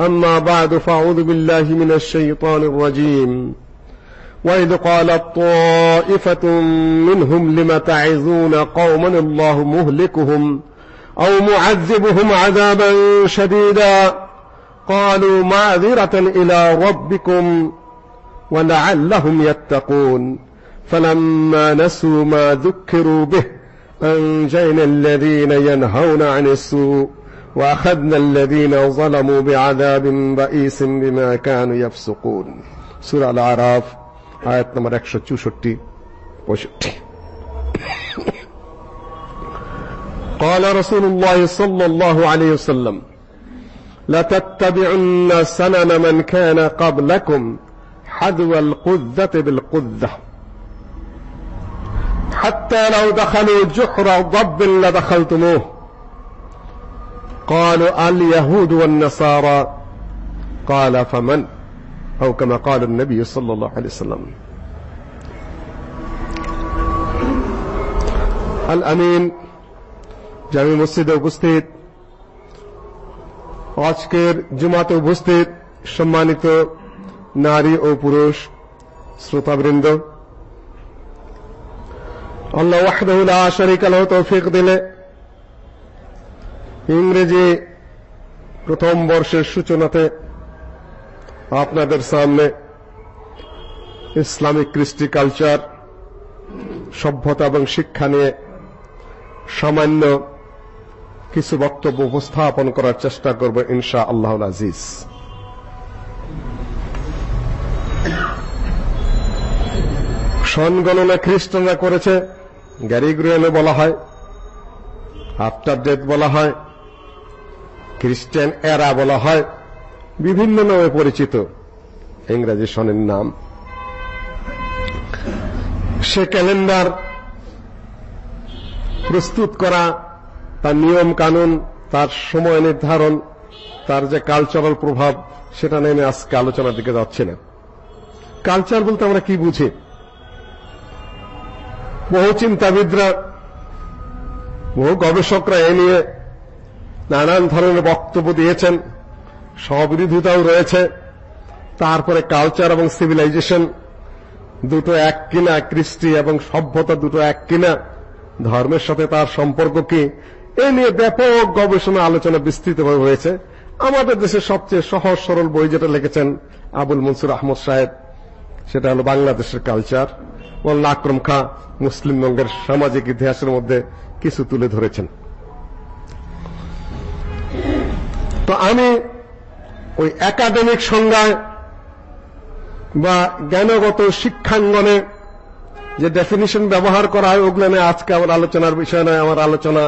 أما بعد فأعوذ بالله من الشيطان الرجيم. وإذ قالت طائفة منهم لم تعظون قوما الله مهلكهم أو معذبهم عذابا شديدا؟ قالوا معذرة إلى ربكم ولعلهم يتقون. فلما نسوا ما ذكروا به أنجينا الذين ينهون عن السوء وأخذنا الذين ظلموا بعذاب بئيس بما كانوا يفسقون. سورة الأعراف آية نمبر 164 65 قال رسول الله صلى الله عليه وسلم لتتبعن سنن من كان قبلكم حذو القذة بالقذة. حتى لو دخلوا جحر ضب لدخلتموه. قالوا اليهود والنصارى قال فمن أو كما قال النبي صلى الله عليه وسلم الأمين জামি মসজিদে উপস্থিত আজকের জুমাতে উপস্থিত সম্মানিত নারী ও পুরুষ শ্রোতাবৃন্দ আল্লাহ ওয়াহদাহুল শরিক আলহ তৌফিক দিলে ইংরেজি প্রথম বর্ষের সূচনাতে আপনাদের সামনে ইসলামিক কৃষ্টি কালচার, সভ্যতা এবং শিক্ষা নিয়ে সামান্য কিছু বক্তব্য উপস্থাপন করার চেষ্টা করব ইনশা আল্লাহ আজিজ। সনগণনা খ্রিস্টানরা করেছে, গ্যারিগ্রিয়ানে বলা হয় আফটার ডেথ বলা হয় খ্রিস্টান এরা বলা হয় বিভিন্ন নামে পরিচিত। ইংরেজি সনের নাম। সে ক্যালেন্ডার প্রস্তুত করা, তার নিয়ম কানুন, তার সময় নির্ধারণ, তার যে কালচারাল প্রভাব, সেটা নিয়ে আজকে আলোচনার দিকে যাচ্ছে না। কালচার বলতে আমরা কি বুঝি? বহু চিন্তাবিদরা, বহু গবেষকরা এ নিয়ে নানান ধরনের বক্তব্য দিয়েছেন। স্ববিরোধিতাও রয়েছে। তারপরে কালচার এবং সিভিলাইজেশন দুটো এক কিনা, কৃষ্টি এবং সভ্যতা দুটো এক কিনা। ধর্মের সাথে তার সম্পর্ক কি? এ নিয়ে ব্যাপক গবেষণা, আলোচনা বিস্তৃতভাবে হয়েছে আমাদের দেশের সবচেয়ে সহজ, সরল বই যেটা লিখেছেন আবুল মনসুর আহমদ সাহেব, সেটা হলো বাংলাদেশের কালচার মোল্লা আকরম খা মুসলিম বঙ্গের সামাজিক ইতিহাসের মধ্যে কিছু তুলে ধরেছেন। তো আমি ওই একাডেমিক সংজ্ঞায় বা জ্ঞানগত শিক্ষাঙ্গনে যে ডেফিনিশন ব্যবহার করা হয়, ওগুলো নিয়ে আজকে আমার আলোচনার বিষয় নয়, আমার আলোচনা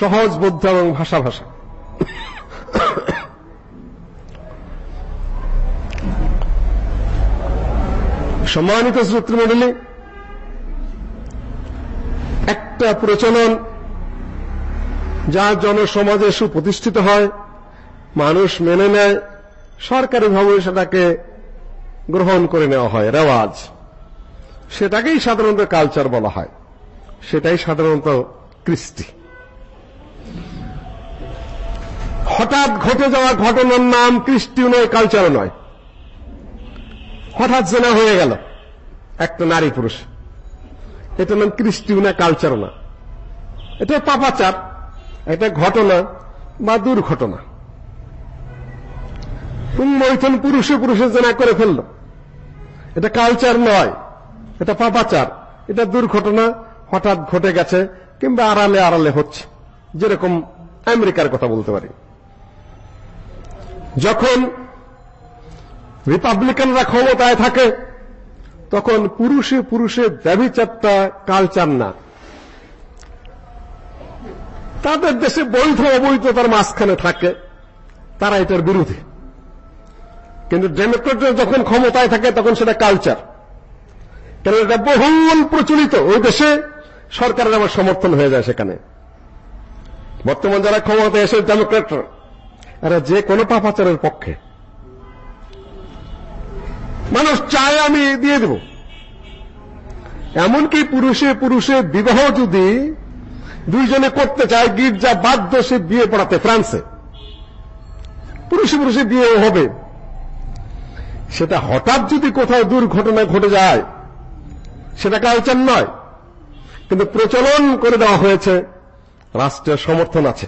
সহজ, বুদ্ধ এবং ভাষা ভাষা। সম্মানিত শ্রোতৃমণ্ডলী, একটা প্রচলন যা জনসমাজে সুপ্রতিষ্ঠিত হয়। মানুষ মেনে নেয় সরকারিভাবে সেটাকে গ্রহণ করে নেওয়া হয়, রেওয়াজ। সেটাকেই সাধারণত কালচার বলা হয়। সেটাই সাধারণত কৃষ্টি। হঠাৎ ঘটে যাওয়া ঘটনার নাম কৃষ্টিও নয় কালচারও নয়। হঠাৎ জেনা হয়ে গেল, একটা নারী পুরুষ। এটা নাম কৃষ্টিও না কালচারও না। এটা পাপাচার, এটা ঘটনা বা দুর্ঘটনা। মৈথন পুরুষে পুরুষে জেনা করে ফেলল। এটা কালচার নয়, এটা পাপাচার। এটা দুর্ঘটনা হঠাৎ ঘটে গেছে কিংবা আড়ালে আড়ালে হচ্ছে। যেরকম আমেরিকার কথা বলতে পারি। যখন রিপাবলিকানরা ক্ষমতায় থাকে, তখন পুরুষে পুরুষে ব্যবিচারটা কালচার না। তাদের দেশে বৈধ অবৈধতার মাঝখানে থাকে। তারা এটার বিরোধী। কিন্তু ডেমোক্রেটরা যখন ক্ষমতায় থাকে, তখন সেটা কালচার কেন এটা বহুল প্রচলিত। ওই দেশে সরকারের আবার সমর্থন হয়ে যায় সেখানে। বর্তমান যারা ক্ষমতায় এসে ডেমোক্রেটরা, এরা যে কোনো পাপাচারের পক্ষে। মানুষ চায় আমি দিয়ে দেব। এমনকি পুরুষে পুরুষে বিবাহ যদি দুইজনে করতে চায়, গির্জা বাধ্য সে বিয়ে পড়াতে, ফ্রান্সে। পুরুষে পুরুষে বিয়ে হবে। সেটা হঠাৎ যদি কোথাও দুর্ঘটনা ঘটে যায়, সেটা কালচার নয়, কিন্তু প্রচলন করে দেওয়া হয়েছে রাষ্ট্রের সমর্থন আছে।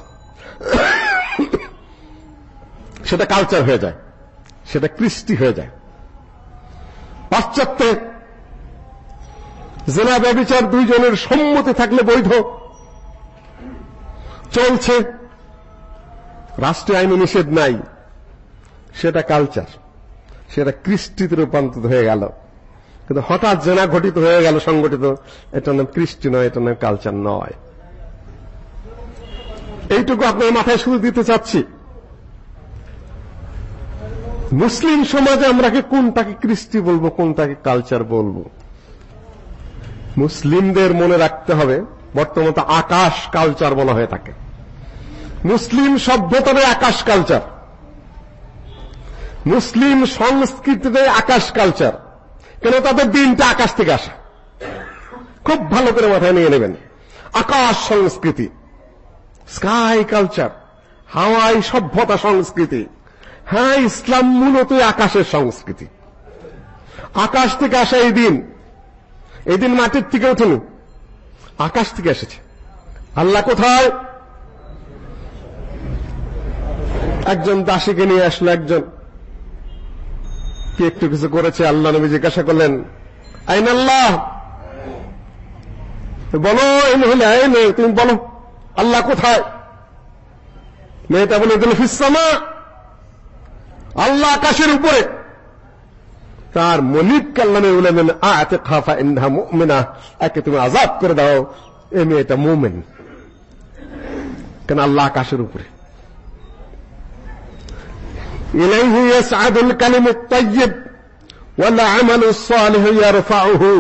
সেটা কালচার হয়ে যায়, সেটা কৃষ্টি হয়ে যায়। পাশ্চাত্যে জেনা ব্যবচার দুইজনের সম্মতি থাকলে বৈধ। চলছে, রাষ্ট্রীয় আইনে নিষেধ নাই, সেটা কালচার। সেটা কৃষ্টিতে রূপান্তরিত হয়ে গেল। কিন্তু হঠাৎ জেনা ঘটিত হয়ে গেল সংগঠিত, এটা নাম কৃষ্টি নয়, এটা নাম কালচার নয়। এইটুকু আপনার মাথায় শুরু দিতে চাচ্ছি। মুসলিম সমাজে আমরা কোনটাকে কৃষ্টি বলব, কোনটাকে কালচার বলব? মুসলিমদের মনে রাখতে হবে, বর্তমানে আকাশ কালচার বলা হয়ে থাকে। মুসলিম সভ্যতার আকাশ কালচার মুসলিম সংস্কৃতিতে আকাশ কালচার কেন তাদের দিনটা আকাশ থেকে আসে? খুব ভালো করে মাথায় নিয়ে নেবেন। আকাশ সংস্কৃতি স্কাই কালচার হাওয়াই সভ্যতা সংস্কৃতি হ্যাঁ ইসলাম মূলত আকাশের সংস্কৃতি। আকাশ থেকে আসা এই দিন। এই দিন মাটির থেকে ওঠেনি আকাশ থেকে এসেছে। আল্লাহ কোথায়? একজন দাসীকে নিয়ে আসলো একজন। কি একটু কিছু করেছে? আল্লাহ নবী জিজ্ঞাসা করলেন, আইন আল্লাহ? বলো এই তুমি বলো, আল্লাহ কোথায়? মেয়েটা বলে দিল ফিসামা আল্লাহ আকাশের উপরে। তার মনিব কাল্লামে বলেন আতে খাফা ইন্হা মুমিনা। একে তুমি আজাদ করে দাও, এ মেয়েটা মুমিন। কেন আল্লাহ আকাশের উপরে? ইয়াসআদুল কালিমুত তাইয়্যিব ওয়াল আমালুস সালিহু ইয়ারফাউহু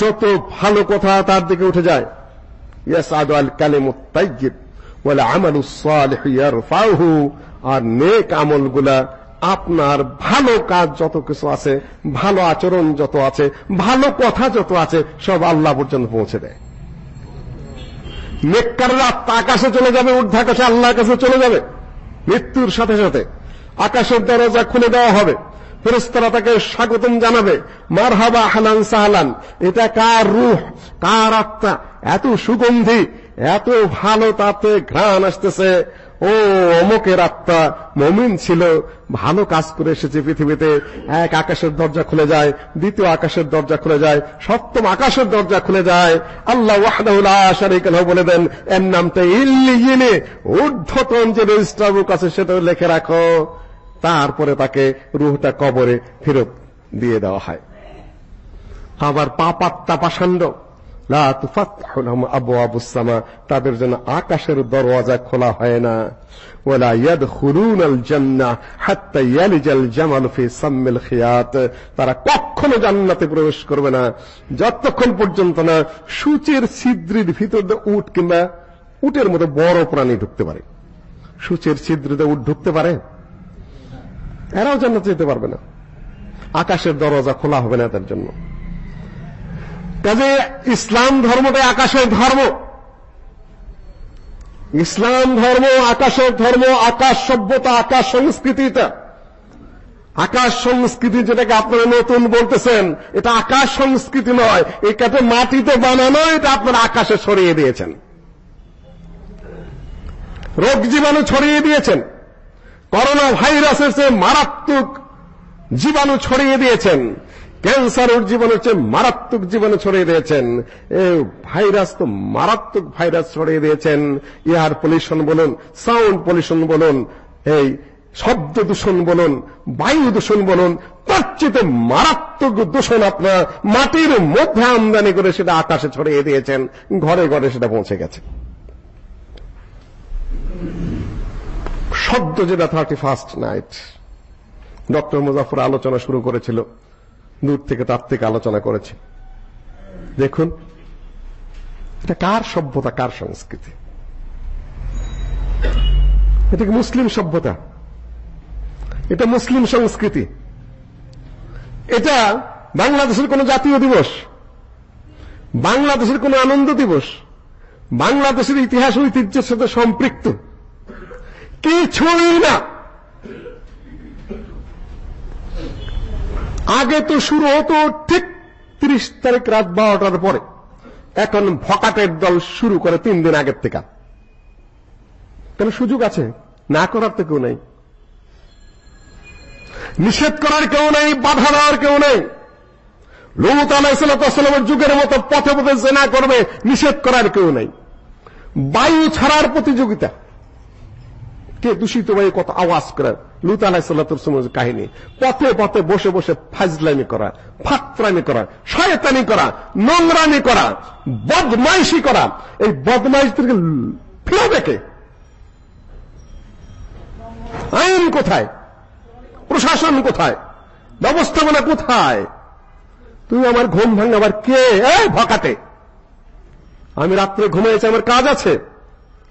যত ভালো কথা তার দিকে উঠে যায়। কালিমুত তাইয়্যিব ওয়াল আমালুস সালিহু ইয়ারফাউহু আর নেক আমলগুলা আপনার ভালো কাজ যত কিছু আছে, ভালো আচরণ যত আছে, ভালো কথা যত আছে, সব আল্লাহ পর্যন্ত পৌঁছে দেয়। নেককাররা আকাশে চলে যাবে, ঊর্ধ্বাকাশে আল্লাহর কাছে চলে যাবে। মৃত্যুর সাথে সাথে। আকাশের দরজা খুলে দেওয়া হবে। ফেরেশতারা তাকে স্বাগতম জানাবে। মারহাবা হালান সাহালান। এটা কার রূহ? কার আত্মা? এত সুগন্ধি, এত ভালো তাতে ঘ্রাণ আসতেছে। ও অমকের আত্মা, মমিন ছিল। ভালো কাজ করে এসেছে পৃথিবীতে। এক আকাশের দরজা খুলে যায়, দ্বিতীয় আকাশের দরজা খুলে যায়, সপ্তম আকাশের দরজা খুলে যায়। আল্লাহ ওয়াহদাহু লা শারীকা লাহু বলে দেন, এর নামটা ইল্লিয়িনে ঊর্ধ্বতন যে রেজিস্টার বুক আছে সেটা লিখে রাখো। তারপরে তাকে রুহটা কবরে ফেরত দিয়ে দেওয়া হয়। আবার পাপাত্তা পাষাণ্ড। লা তুফাত্তাহু লাহুম আবওয়াবুস সামা। তাদের জন্য আকাশের দরওয়াজা খোলা হয় না। ওয়ালা ইয়াদখুলুনাল জান্নাহ হাত্তা ইয়ালিজাল জামাল ফি সাম্মিল খিয়াত। তারা কখনো জান্নাতে প্রবেশ করবে না। যতক্ষণ পর্যন্ত না সূচের ছিদ্রের ভিতর দিয়ে উট কিংবা উটের মতো বড় প্রাণী ঢুকতে পারে। সূচের ছিদ্রিতে উট ঢুকতে পারে? এরাও জান্নাতে যেতে পারবে না। আকাশের দরজা খোলা হবে না তার জন্য। কাজে ইসলাম ধর্মটাই আকাশের ধর্ম। ইসলাম ধর্ম, আকাশের ধর্ম, আকাশ সভ্যতা, আকাশ সংস্কৃতিটা। আকাশ সংস্কৃতি যেটাকে আপনারা নতুন বলতেছেন, এটা আকাশ সংস্কৃতি নয়। এটাতে মাটিতে বানানো, এটা আপনারা আকাশে ছড়িয়ে দিয়েছেন। রোগ জীবাণু ছড়িয়ে দিয়েছেন। করোনা ভাইরাসের চেয়ে মারাত্মক জীবাণু ছড়িয়ে দিয়েছেন। ক্যান্সার ওর জীবনের চেয়ে মারাত্মক জীবাণু ছড়িয়ে দিয়েছেন। এ ভাইরাস তো মারাত্মক ভাইরাস ছড়িয়ে দিয়েছেন। এয়ার পলিউশন বলুন, সাউন্ড পলিউশন বলুন, এই শব্দ দূষণ বলুন, বায়ু দূষণ বলুন, তার মারাত্মক দূষণ আপনার মাটির মধ্যে আমদানি করে সেটা আকাশে ছড়িয়ে দিয়েছেন। ঘরে ঘরে সেটা পৌঁছে গেছে। শব্দ যেটা thirty first night doctor Muzaffar আলোচনা শুরু করেছিল, দূর থেকে তার থেকে আলোচনা করেছে। দেখুন, এটা কার সভ্যতা, কার সংস্কৃতি? এটা কি মুসলিম সভ্যতা? এটা মুসলিম সংস্কৃতি। এটা বাংলাদেশের কোন জাতীয় দিবস, বাংলাদেশের কোন আনন্দ দিবস, বাংলাদেশের ইতিহাস ঐতিহ্যের সাথে সম্পৃক্ত। কিছুই না। আগে তো শুরু হতো ঠিক ত্রিশ তারিখ রাত বারোটার পরে। এখন ভকাটের দল শুরু করে তিন দিন আগের থেকে। কেন সুযোগ আছে? না করার তো কেউ নেই। নিষেধ করার কেউ নেই, বাধা দেওয়ার কেউ নেই। লুত আলাইসালামের যুগের মতো পথে পথে জেনা করবে, নিষেধ করার কেউ নেই। বায়ু ছাড়ার প্রতিযোগিতা। কে দূষিত বায়ু কত আওয়াজ করে? লুত সময় কাহিনী। পথে পথে বসে বসে ফাজলামি করা, ফাত্রামি করা, শয়তানি করা, নোংরামি করা, বদমাইশি করা। এই বদমাইশদেরকে ফিরাবে কে? আইন কোথায়? প্রশাসন কোথায়? ব্যবস্থাপনা কোথায়? তুমি আমার ঘুম ভাঙাবার কে? এই ভকাটে। আমি রাত্রে ঘুমিয়েছি আমার কাজ আছে।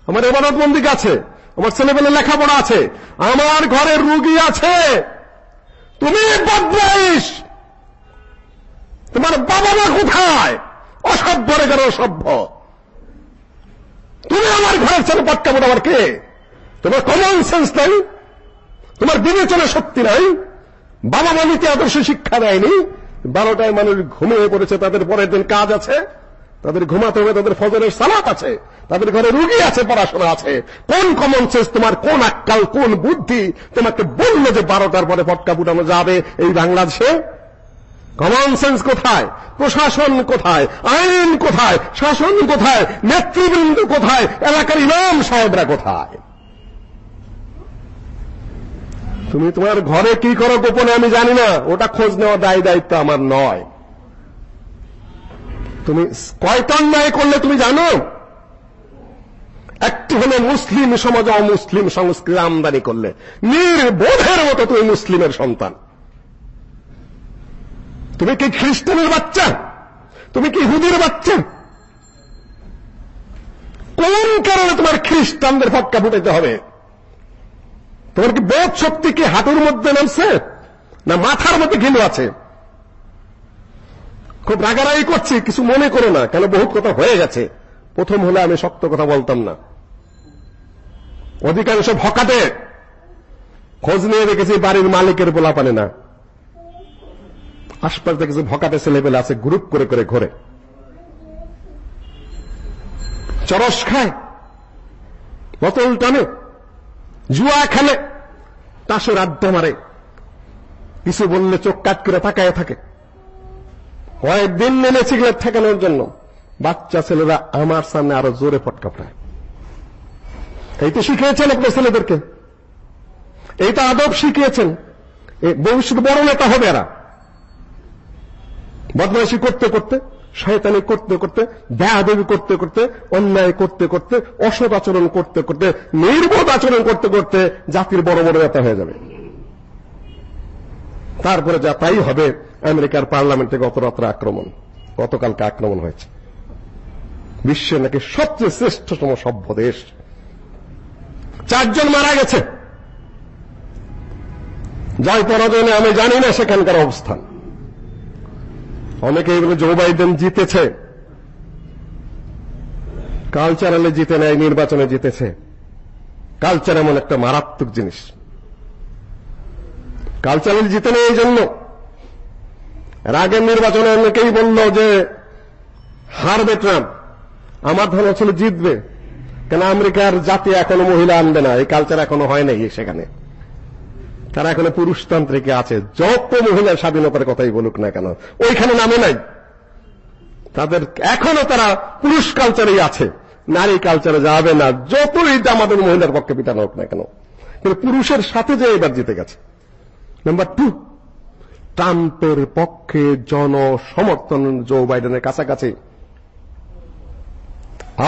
আমার এবারত বন্দিক আছে। আমার ছেলেবেলে লেখাপড়া আছে, আমার ঘরে রুগী আছে। তুমি বদমাইশ! তোমার বাবা মা কোথায়? অসভ্য রে কেন অসভ্য? তুমি আমার ঘরের ছেলে পটকা আমার কে? তোমার কমন সেন্স নাই? তোমার বিবেচনা শক্তি নাই? বাবা মা নীতি আদর্শ শিক্ষা দেয়নি বারোটায় মানুষ ঘুমিয়ে পড়েছে, তাদের পরের দিন কাজ আছে। তাদের ঘুমাতে হবে, তাদের ফজরের সালাত আছে, তাদের ঘরে রুগী আছে, পড়াশোনা আছে। কোন কমন সেন্স তোমার, কোন আক্কাল, কোন বুদ্ধি তোমাকে বলল যে বারোটার পরে পটকা ফুটানো যাবে এই বাংলাদেশে? কমন সেন্স কোথায়? প্রশাসন কোথায়? আইন কোথায়? শাসন কোথায়? নেতৃবৃন্দ কোথায়? এলাকার ইমাম সাহেবরা কোথায়? তুমি তোমার ঘরে কি করো গোপনে আমি জানি না, ওটা খোঁজ নেওয়া দায় দায়িত্ব আমার নয়। তুমি কয়টা অন্যায় করলে তুমি জানো? একটি হলে মুসলিম সমাজ অমুসলিম সংস্কৃতি আমদানি করলে। নির্বোধের মতো তুমি মুসলিমের সন্তান। তুমি কি খ্রিস্টানের বাচ্চা? তুমি কি হুদির বাচ্চা? কোন কারণে তোমার খ্রিস্টানদের ফটকা ফুটাইতে হবে? তোমার কি বোধ শক্তি কি হাঁটুর মধ্যে নামছে? না মাথার মধ্যে ঘিলু আছে? খুব রাগারাগি করছি, কিছু মনে করো না, কেন বহুত কথা হয়ে গেছে। প্রথম হলে আমি শক্ত কথা বলতাম না। অধিকাংশ ভকাতে খোঁজ নিয়ে দেখেছি বাড়ির মালিকের বলা পানে না। আশপাশ দেখেছি ভকাতে ছেলেবেলে আছে, গ্রুপ করে করে ঘরে। চরস খায়, বোতল টানে, জুয়া খেলে, তাসের আড্ডা মারে। কিছু বললে চোখ কাট করে তাকায় থাকে। কয়েকদিন মেনে সিগারেট ঠেকানোর জন্য। বাচ্চা ছেলেরা আমার সামনে আরও জোরে ফটকা ফটায়। এই তো শিখিয়েছেন আপনার ছেলেদেরকে। এইটা আদব শিখিয়েছেন। ভবিষ্যতে বড় নেতা হবে এরা। বদমাইশি করতে করতে, শয়তানি করতে করতে দেবী করতে করতে, অন্যায় করতে করতে, অসৎ আচরণ করতে করতে, নির্বোধ আচরণ করতে করতে জাতির বড় বড় নেতা হয়ে যাবে। তারপরে যা তাই হবে আমেরিকার পার্লামেন্টে গত রাত্রে আক্রমণ, গতকালকে আক্রমণ হয়েছে। বিশ্বের নাকি সবচেয়ে শ্রেষ্ঠতম সভ্য দেশ। চারজন মারা গেছে। জয় পরাজনে আমি জানি না সেখানকার অবস্থান। অনেকে বলে জো বাইডেন জিতেছে। কালচারালে জিতে নেয়, নির্বাচনে জিতেছে। কালচার এমন একটা মারাত্মক জিনিস। কালচারাল জিতে নেয় এই জন্য। এর আগের নির্বাচনে অনেকেই বলল যে, হারবে ট্রাম্প, আমার ধারণা ছিল জিতবে। কেন আমেরিকার জাতি এখনও মহিলা আনবে না, এই কালচার এখনও হয় নাই সেখানে। তারা এখনও পুরুষতান্ত্রিকে আছে। যত মহিলার স্বাধীনতার কথাই বলুক না কেন, ওইখানে নামে নাই। তাদের এখনও তারা পুরুষ কালচারেই আছে। নারী কালচারে যাবে না, যতই আমাদের মহিলার পক্ষে পিটানো হোক না কেন। কিন্তু পুরুষের সাথে যে এবার জিতে গেছে। নাম্বার টু ট্রাম্পের পক্ষে জনসমর্থন জো বাইডেনের কাছাকাছি।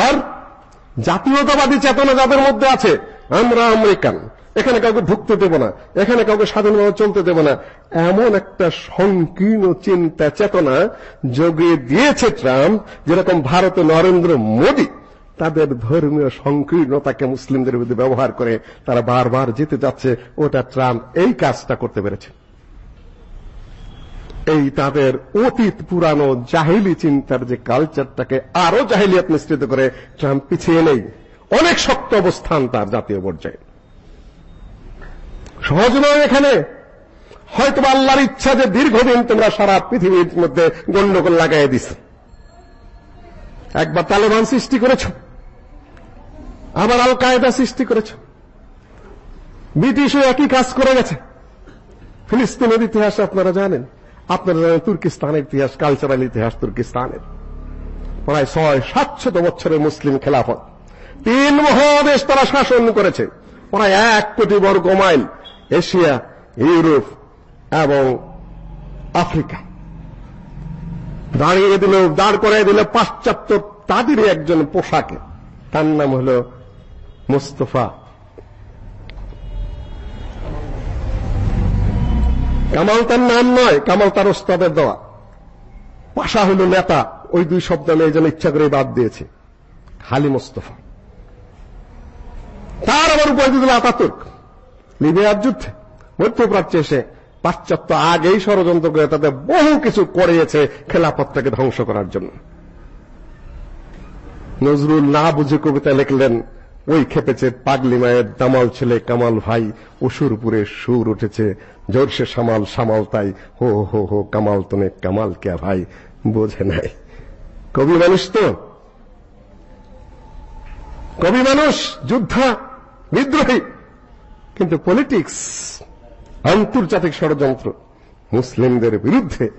আর জাতীয়তাবাদী চেতনা যাদের মধ্যে আছে, আমরা আমেরিকান। এখানে কাউকে ঢুকতে দেব না, এখানে কাউকে স্বাধীনভাবে চলতে দেব না। এমন একটা সংকীর্ণ চিন্তা চেতনা যোগে দিয়েছে ট্রাম্প, যেরকম ভারতে নরেন্দ্র মোদী তাদের ধর্মীয় সংকীর্ণতাকে মুসলিমদের বিরুদ্ধে ব্যবহার করে তারা বারবার জিতে যাচ্ছে। ওটা ট্রাম্প এই কাজটা করতে পেরেছে। এই তাদের অতীত পুরানো জাহিলি চিন্তার যে কালচারটাকে আরও জাহিলিয়াত মিশ্রিত করে ট্রাম্প পিছিয়ে নেই। অনেক শক্ত অবস্থান তার জাতীয় পর্যায়ে। সহজ নয় এখানে। হয়তো আল্লাহর ইচ্ছা যে দীর্ঘদিন তোমরা সারা পৃথিবীর মধ্যে গন্ডগোল লাগাই দিস। একবার তালেবান সৃষ্টি করেছ। আবার আল কায়দা সৃষ্টি করেছ। ব্রিটিশও একই কাজ করে গেছে। ফিলিস্তিনের ইতিহাস আপনারা জানেন। আপনারা জানেন তুর্কিস্তানের ইতিহাস কালচারাল ইতিহাস তুর্কিস্তানের, প্রায় ছয় সাতশত বছরের মুসলিম খেলাফত, তিন মহাদেশ তারা শাসন করেছে, প্রায় এক কোটি বর্গ মাইল এশিয়া, ইউরোপ এবং আফ্রিকা। দাঁড়িয়ে দিল, দাঁড় করাই দিল পাশ্চাত্য তাদেরই একজন পোশাকে। তার নাম হল মুস্তফা কামাল তার নাম নয়, কামাল তার ওস্তাদের দেওয়া। পাশা হল নেতা, ওই দুই শব্দ আমি এই জন্য ইচ্ছা করে বাদ দিয়েছি। খালি মোস্তফা। তার আবার উপায় দিল আতাতুর্ক। লিবিয়ার যুদ্ধে মধ্যপ্রাচ্যে এসে পাশ্চাত্য আগেই ষড়যন্ত্র করে তাদের বহু কিছু করিয়েছে খেলাপথটাকে ধ্বংস করার জন্য। নজরুল না বুঝে কবিতা লিখলেন ওই খেপেছে পাগলি মায়ের দামাল ছেলে কামাল ভাই। অসুরপুরে সুর উঠেছে, জোরসে সামাল সামাল তাই। হো হো হো, কামাল তনে কামাল কে ভাই, বোঝে নাই। কবি মানুষ তো? কবি মানুষ, যোদ্ধা, বিদ্রোহী। কিন্তু পলিটিক্স, আন্তর্জাতিক ষড়যন্ত্র, মুসলিমদের বিরুদ্ধে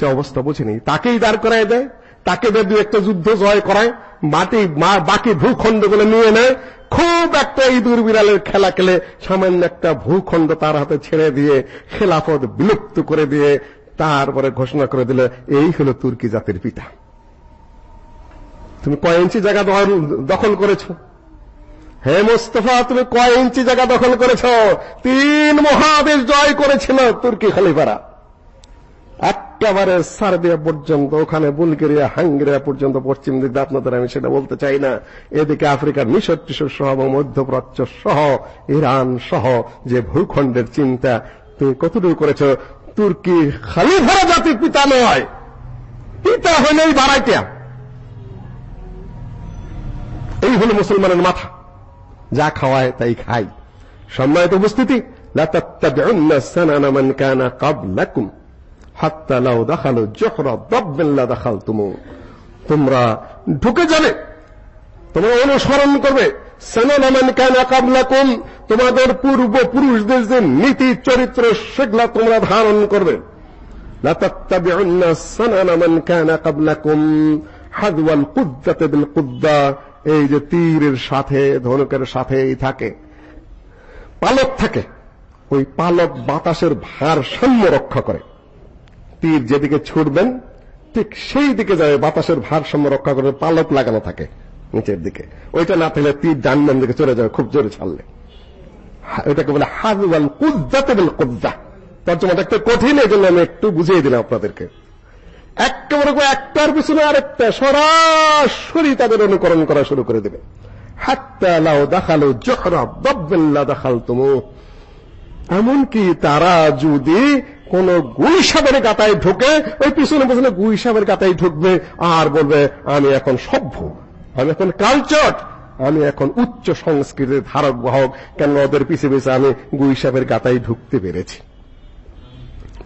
যে অবস্থা বোঝেনি, তাকেই দাঁড় করায় দেয়। তাকে দু একটা যুদ্ধ জয় করায়, মাটি বাকি ভূখণ্ডগুলো নিয়ে নেয়, খুব একটা ইঁদুর বিড়ালের খেলা খেলে সামান্য একটা ভূখণ্ড তার হাতে ছেড়ে দিয়ে খেলাফত বিলুপ্ত করে দিয়ে তারপরে ঘোষণা করে দিলে, এই হলো তুর্কি জাতির পিতা। তুমি কয় ইঞ্চি জায়গা দখল করেছ? হে মোস্তফা, তুমি কয় ইঞ্চি জায়গা দখল করেছ? তিন মহাদেশ জয় করেছিল তুর্কি খলিফারা। একেবারে সার্বিয়া পর্যন্ত, ওখানে বুলগেরিয়া, হাঙ্গেরিয়া পর্যন্ত, পশ্চিম দিক আপনাদের আমি সেটা বলতে চাই না। এদিকে আফ্রিকার মিশর টিশর সহ এবং মধ্যপ্রাচ্য সহ, ইরান সহ, যে ভূখণ্ডের চিন্তা তুমি কতটুকু করেছ? তুর্কি খালিফারা জাতির পিতা নয়। পিতা হইলেই বাড়াইটিয়া এই হল মুসলমানের মাথা। যা খাওয়ায় তাই খাই। সম্মানিত উপস্থিতি, লা তাত্তাবিউন্না সানানা মান কানা ক্বাবলাকুম হাত্তা লাউ দাখালু জুহরা দাব্বিন লা দাখালতুমু। তোমরা ঢুকে যাবে। তোমরা অনুসরণ করবে। তোমাদের পূর্ব পুরুষদের যে নীতি, চরিত্র, সেগুলা তোমরা ধারণ করবে। এই যে তীরের সাথে, ধনুকের সাথেই থাকে। পালক থাকে। ওই পালক বাতাসের ভারসাম্য রক্ষা করে। তীর যেদিকে ছুটবেন, ঠিক সেই দিকে যাবে বাতাসের ভারসাম্য রক্ষা করে পালক লাগানো থাকে নিচের দিকে। ওইটা না থাকলে তীর ডান দিকে চলে যাবে, খুব জোরে ছাড়লে। ওইটাকে বলে হাজওয়াল কুদ্দাতে বলে কুদ্দা। তর্জমাটা একটু কঠিন এই জন্য আমি একটু বুঝিয়ে দিলাম আপনাদেরকে। একেবারে একটার পিছনে আরেকটা, সরাসরি তাদের অনুকরণ করা শুরু করে দেবে। হাত্তা লাও দাখালু জহরা দাব্বিল্লা দাখালতুমু। এমনকি তারা যদি কোন গুইসাবের গাতায় ঢোকে, ওই পিছনে পিছনে গুইসাবের গাতায় ঢুকবে, আর বলবে, আমি এখন সভ্য, আমি এখন কালচার আমি এখন উচ্চ সংস্কৃতির ধারক বাহক কেন ওদের পিছে পিছে আমি গুইসাবের গাতায় ঢুকতে পেরেছি।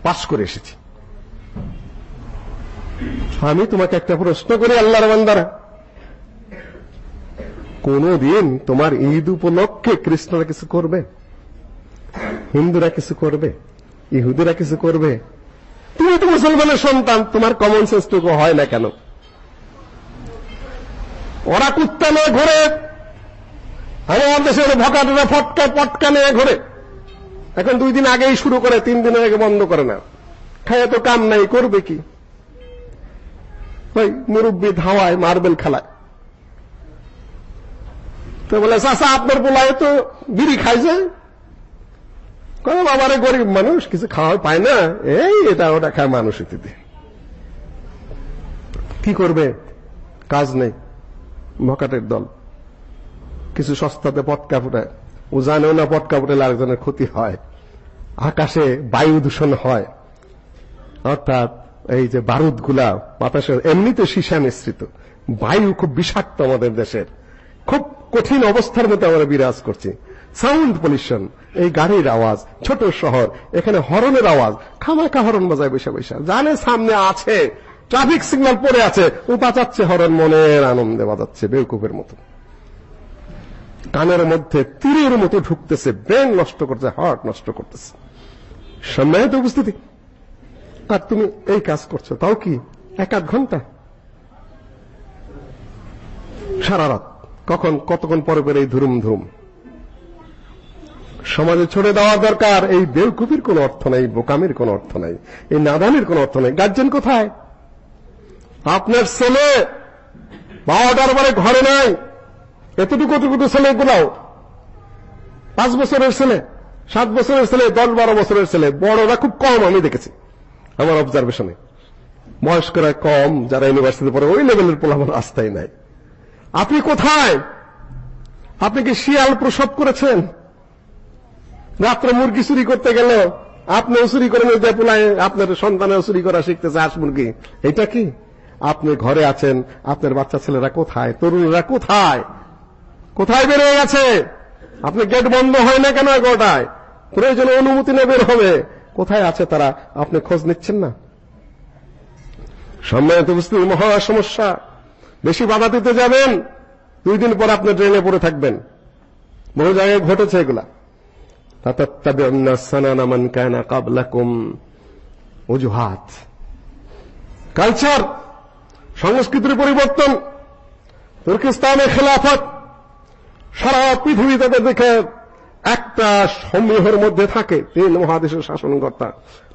পাশ করে এসেছি। আমি তোমাকে একটা প্রশ্ন করি, আল্লাহর বান্দারা। কোনদিন তোমার ঈদ উপলক্ষে কৃষ্ণরা কিছু করবে? হিন্দুরা কিছু করবে? ইহুদিরা কিছু করবে? তুমি তো মুসলমানের সন্তান, তোমার কমন সেন্সটুকু হয় না কেন? ওরা কুত্তা নিয়ে ঘোরে। আমার দেশের ভকাটরা ফটকা পটকা নিয়ে ঘোরে। এখন দুই দিন আগেই শুরু করে, তিন দিনের আগে বন্ধ করে না। খায় তো কাম নাই, করবে কি? ওই মুরব্বী ধাওয়ায় মার্বেল খেলায়। তো বলে চাষা আপনার পোলায় তো বিড়ি খাইছে? কেন বাবারে, গরিব মানুষ, কিছু খাওয়া পায় না? এই, এটা ওটা খায় মানুষ ইত্যাদি কি করবে? কাজ নেই, ভকাটের দল। কিছু সস্তাতে পটকা ফুটায় ও জানেও না পটকা ফুটালে আরেকজনের ক্ষতি হয়। আকাশে বায়ু দূষণ হয়। অর্থাৎ এই যে বারুদগুলা বাতাসের এমনিতে সীসা মিশ্রিত বায়ু খুব বিষাক্ত আমাদের দেশের। খুব কঠিন অবস্থার মধ্যে আমরা বিরাজ করছি। সাউন্ড পলিউশন এই গাড়ির আওয়াজ, ছোট শহর, এখানে হরনের আওয়াজ, খামাখা হরন বাজায় বৈশা বৈশা জানে সামনে আছে ট্রাফিক সিগন্যাল পড়ে আছে, ও বাজাচ্ছে হরন, মনের আনন্দে বাজাচ্ছে, বেউকুফের মতো। কানের মধ্যে তীরের মতো ঢুকতেছে ব্রেন নষ্ট করতেছে হার্ট নষ্ট করতেছে। সম্মানিত উপস্থিতি, আর তুমি এই কাজ করছ, তাও কি এক আধ ঘণ্টা? সারা রাত। কখন, কতক্ষণ পরে পরে এই ধুরুম ধুরুম? সমাজে ছড়ে দেওয়া দরকার। এই বেউকুফির কোনো অর্থ নাই, বোকামির কোনো অর্থ নাই, এই নাদানির কোনো অর্থ নাই। গার্জেন কোথায়? আপনার ছেলে বারোটার পরে ঘরে নাই। এতটুকু এতটুকু ছেলেগুলাও পাঁচ বছরের ছেলে, সাত বছরের ছেলে, দশ বারো বছরের ছেলে, বড়রা খুব কম আমি দেখেছি আমার অবজারভেশনে বয়স্করা কম, যারা ইউনিভার্সিটিতে পড়ে, ওই লেভেলের পোলাপন রাস্তায় নাই। আপনি কোথায়? আপনি কি শিয়াল প্রসব করেছেন? রাত্রে মুরগি চুরি করতে গেল আপনিও চুরি করে নিয়ে যায় পোলায় আপনার সন্তানেও চুরি করা শিখতেছে হাঁস মুরগি। এটা কি? আপনি ঘরে আছেন, আপনার বাচ্চা ছেলেরা কোথায়? তরুণরা কোথায়? কোথায় বেরিয়ে গেছে? আপনি গেট বন্ধ হয় না কেন এগারোটায়? প্রয়োজনে অনুমতি নেবে হবে। কোথায় আছে তারা? আপনি খোঁজ নিচ্ছেন না? সম্মানিত উপস্থিতি, মহা সমস্যা। বেশি বাধা দিতে যাবেন, দুই দিন পর আপনি ট্রেনে পড়ে থাকবেন। বহু জায়গায় ঘটেছে এগুলা তাতাত্তাবিউন্না সানানা মান কানা ক্বাবলাকুম কালচার, সংস্কৃতির পরিবর্তন, তুর্কিস্তানের খেলাফত, সারা পৃথিবী তাদের দেখে একটা সমূহের মধ্যে থাকে, তিন মহাদেশের শাসনকর্তা।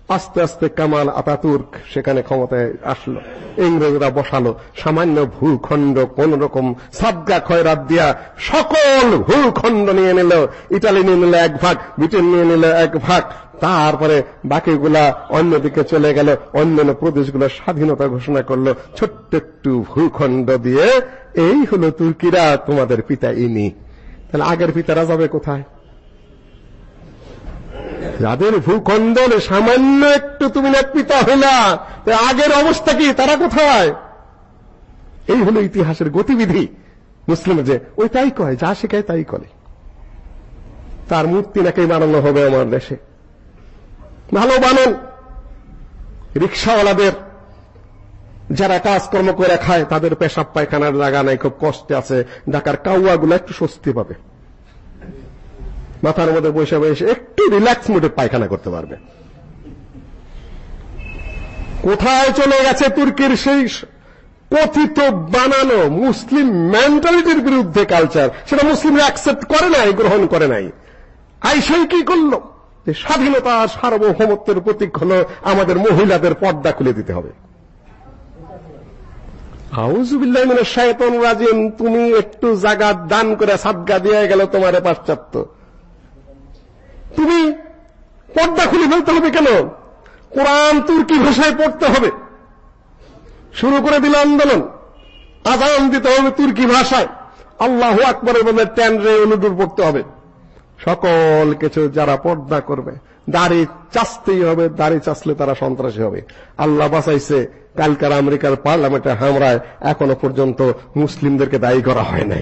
আস্তে আস্তে কামাল আতাতুর্ক সেখানে ক্ষমতায় আসলো। ইংরেজরা বসালো। সামান্য ভূখণ্ড, কোন রকম সাদগা খয়রাত দিয়া সকল ভূখণ্ড নিয়ে নিল। ইটালি নিয়ে নিল এক ভাগ, ব্রিটেন নিয়ে নিল এক ভাগ। তারপরে বাকিগুলা অন্যদিকে চলে গেল। অন্যান্য প্রদেশগুলো স্বাধীনতা ঘোষণা করল। ছোট্ট একটু ভূখণ্ড দিয়ে, এই হলো তুর্কিরা তোমাদের পিতা ইনি। তাহলে আগের পিতারা যাবে কোথায়? যাদের ভূখণ্ডন সামান্য একটু তুমি পিতা হইলা আগের অবস্থা কি? তারা কোথায়? এই হলো ইতিহাসের গতিবিধি। মুসলিম যে ওই তাই কয়, যা শেখায় তাই করে। তার মূর্তি নাকি বানানো হবে আমার দেশে। ভালো বানান রিক্সাওয়ালাদের যারা কাজকর্ম করে খায়, তাদের পেশাব পায়খানার জায়গা নাই, খুব কষ্টে আছে। ঢাকার কাউয়াগুলো একটু স্বস্তি পাবে। মাথার মধ্যে বসে বসে একটু রিল্যাক্স মুডে পায়খানা করতে পারবে। কোথায় চলে গেছে তুর্কির সেই কথিত বানানো মুসলিম মেন্টালিটির বিরুদ্ধে কালচার সেটা মুসলিমরা অ্যাকসেপ্ট করে নাই, গ্রহণ করে নাই। আইসাই কি করল? স্বাধীনতা সার্বভৌমত্বের প্রতীক হলো আমাদের মহিলাদের পর্দা খুলে দিতে হবে। আউজুবিল্লাহ মিনাশ শাইতান রাজিম, তুমি একটু জায়গা দান করে সাদগা দিয়ে গেল তোমারে পাশ্চাত্য। তুমি পর্দা খুলে ফেলতে হবে কেন? কোরআন তুর্কি ভাষায় পড়তে হবে। শুরু করে দিল আন্দোলন। আজান দিতে হবে তুর্কি ভাষায়। আল্লাহ আকবরের মধ্যে ট্যান রে অনুদূর পড়তে হবে। সকল কিছু যারা পর্দা করবে, দাড়ি চাচতেই হবে, দাড়ি চাচলে তারা সন্ত্রাসী হবে। আল্লাহ বাঁচাইছে, কালকার আমেরিকার পার্লামেন্টে হামরায় এখনও পর্যন্ত মুসলিমদেরকে দায়ী করা হয় নাই।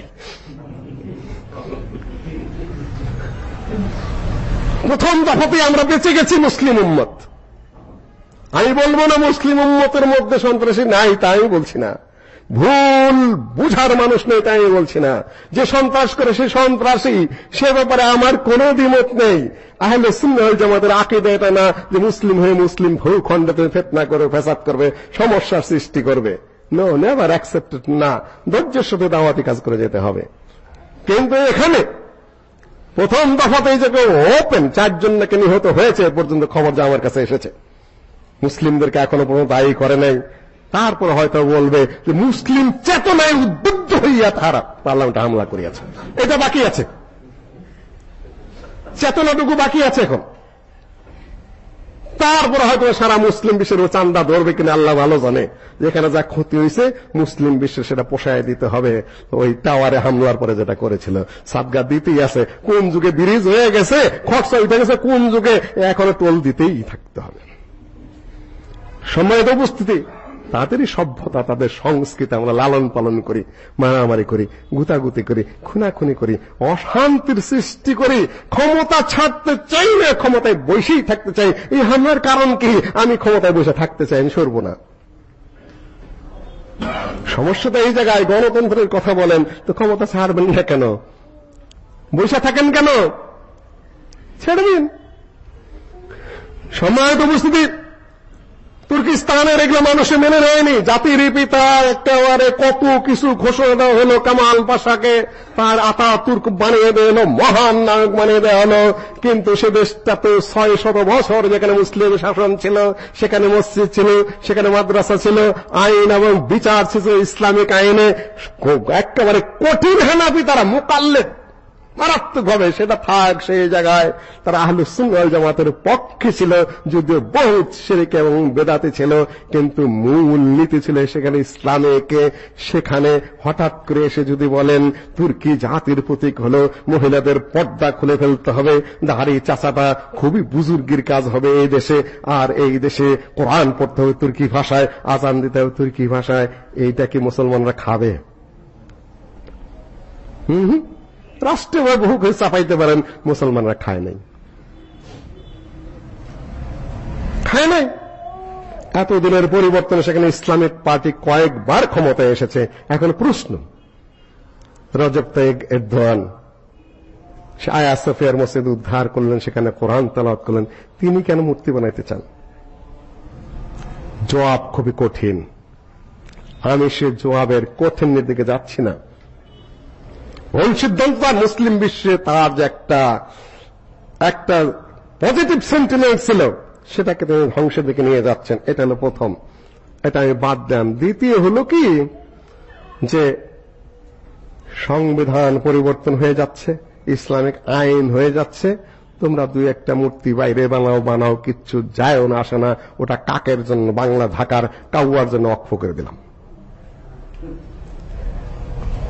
প্রথম দফাতে আমরা বেঁচে গেছি মুসলিম উম্মত। আমি বলব না মুসলিম উম্মতের মধ্যে সন্ত্রাসী নাই, তা আমি বলছি না। ভুল বুঝার মানুষ নেই তাই আমি বলছি না। যে সন্ত্রাস করে সে সন্ত্রাসী, সে ব্যাপারে আমার কোনো দ্বিমত নেই। আহলে সুন্নাহ জামাতের আকীদা এটা না যে মুসলিম হয়ে মুসলিম ভূখণ্ডতে ফেতনা করবে ফেসাদ করবে, সমস্যার সৃষ্টি করবে। নো নেভার অ্যাকসেপ্টেড না। ধৈর্যের সাথে দাওয়াতি কাজ করে যেতে হবে। কিন্তু এখানে প্রথম দফাতে যে ওপেন চারজন নাকি নিহত হয়েছে পর্যন্ত খবর যা আমার কাছে এসেছে। মুসলিমদেরকে এখনও পর্যন্ত দায়ী করে নাই। তারপর হয়তো বলবে যে মুসলিম চেতনায় উদ্বুদ্ধ হইয়া তারা পার্লামেন্টে হামলা করিয়াছে। এটা বাকি আছে। চেতনাটুকু বাকি আছে এখন। তারপর হয়তো সারা মুসলিম বিশ্বের চান্দা ধরবে কিনা আল্লাহ ভালো জানে। যেখানে যা ক্ষতি হয়েছে, মুসলিম বিশ্বের সেটা পোষায় দিতে হবে। ওই টাওয়ারে হামলার পরে যেটা করেছিল, সাদগা দিতেই আছে। কোন যুগে ব্রিজ হয়ে গেছে, খরচা উঠে গেছে, কোন যুগে এখনও টোল দিতেই থাকতে হবে। সময় তো উপস্থিতি তাদেরই সভ্যতা, তাদের সংস্কৃতি আমরা লালন পালন করি, মারামারি করি, গুতাগুতি করি, খুনাখুনি করি, অশান্তির সৃষ্টি করি, ক্ষমতা ছাড়তে চাই না, ক্ষমতায় বসেই থাকতে চাই। এই হামলার কারণ কি? আমি ক্ষমতায় বসে থাকতে চাই, আমি সরব না। সমস্যাটা এই জায়গায়, গণতন্ত্রের কথা বলেন, তো ক্ষমতা ছাড়বেন না কেন? বসে থাকেন কেন? ছেড়ে দিন সম্মানিত উপস্থিতি তুর্কিস্তানের এগুলো মানুষে মেনে নেয়নি। জাতির পিতা একেবারে কত কিছু ঘোষণা হলো, কামাল পাশাকে তার আতা তুর্ক বানিয়ে দেওয়া মহান নায়ক বানিয়ে দেওয়া হলো। কিন্তু সে দেশটা তো ছয় শত বছর যেখানে মুসলিম শাসন ছিল, সেখানে মসজিদ ছিল, সেখানে মাদ্রাসা ছিল, আইন এবং বিচার ছিল ইসলামিক আইনে। একেবারে কঠিন হেনাপি তারা মোকাল্লেদ মারাত্মকভাবে সেটা থাক সেই জায়গায় তারা আহলুস সুন্নাহ জামাতের পক্ষে ছিল, যদিও বহুত শিরক এবং বেদাতে ছিল, কিন্তু মূল নীতি ছিল সেখানে ইসলামেকে, সেখানে হঠাৎ করে এসে যদি বলেন, তুর্কি জাতির প্রতীক হলো মহিলাদের পর্দা খুলে ফেলতে হবে, দাড়ি চাচাটা খুবই বুজুর্গির কাজ হবে এই দেশে, আর এই দেশে কোরআন পড়তে হবে তুর্কি ভাষায়, আজান দিতে হবে তুর্কি ভাষায়, এইটা কি মুসলমানরা খাবে? হুম হুম। রাষ্ট্রীয়ভাবে বহু কিছু চাপাইতে পারেন, মুসলমানরা খায় নাই। খায় নাই। এতদিনের পরিবর্তনে সেখানে ইসলামিক পার্টি কয়েকবার ক্ষমতায় এসেছে। এখন প্রশ্ন, রজব তাইগ এরদোয়ান, সে আয়া সফিয়ার মসজিদ উদ্ধার করলেন, সেখানে কোরআন তালাওয়াত করলেন, তিনি কেন মূর্তি বানাইতে চান? জবাব খুবই কঠিন। আমি সে জবাবের কঠিনের দিকে যাচ্ছি না। ভুল সিদ্ধান্ত মুসলিম বিশ্বে তার যে একটা একটা পজিটিভ সেন্টিমেন্ট ছিল, সেটাকে তিনি ধ্বংসের দিকে নিয়ে যাচ্ছেন। এটা হলো প্রথম। এটা আমি বাদ দেন। দ্বিতীয় হলো কি, যে সংবিধান পরিবর্তন হয়ে যাচ্ছে, ইসলামিক আইন হয়ে যাচ্ছে। তোমরা দুই একটা মূর্তি বাইরে বানাও বানাও, কিচ্ছু যায়ও না, আসে না। ওটা কাকের জন্য? বাংলা ঢাকার কাউয়ার জন্য অক্ষ করে দিলাম।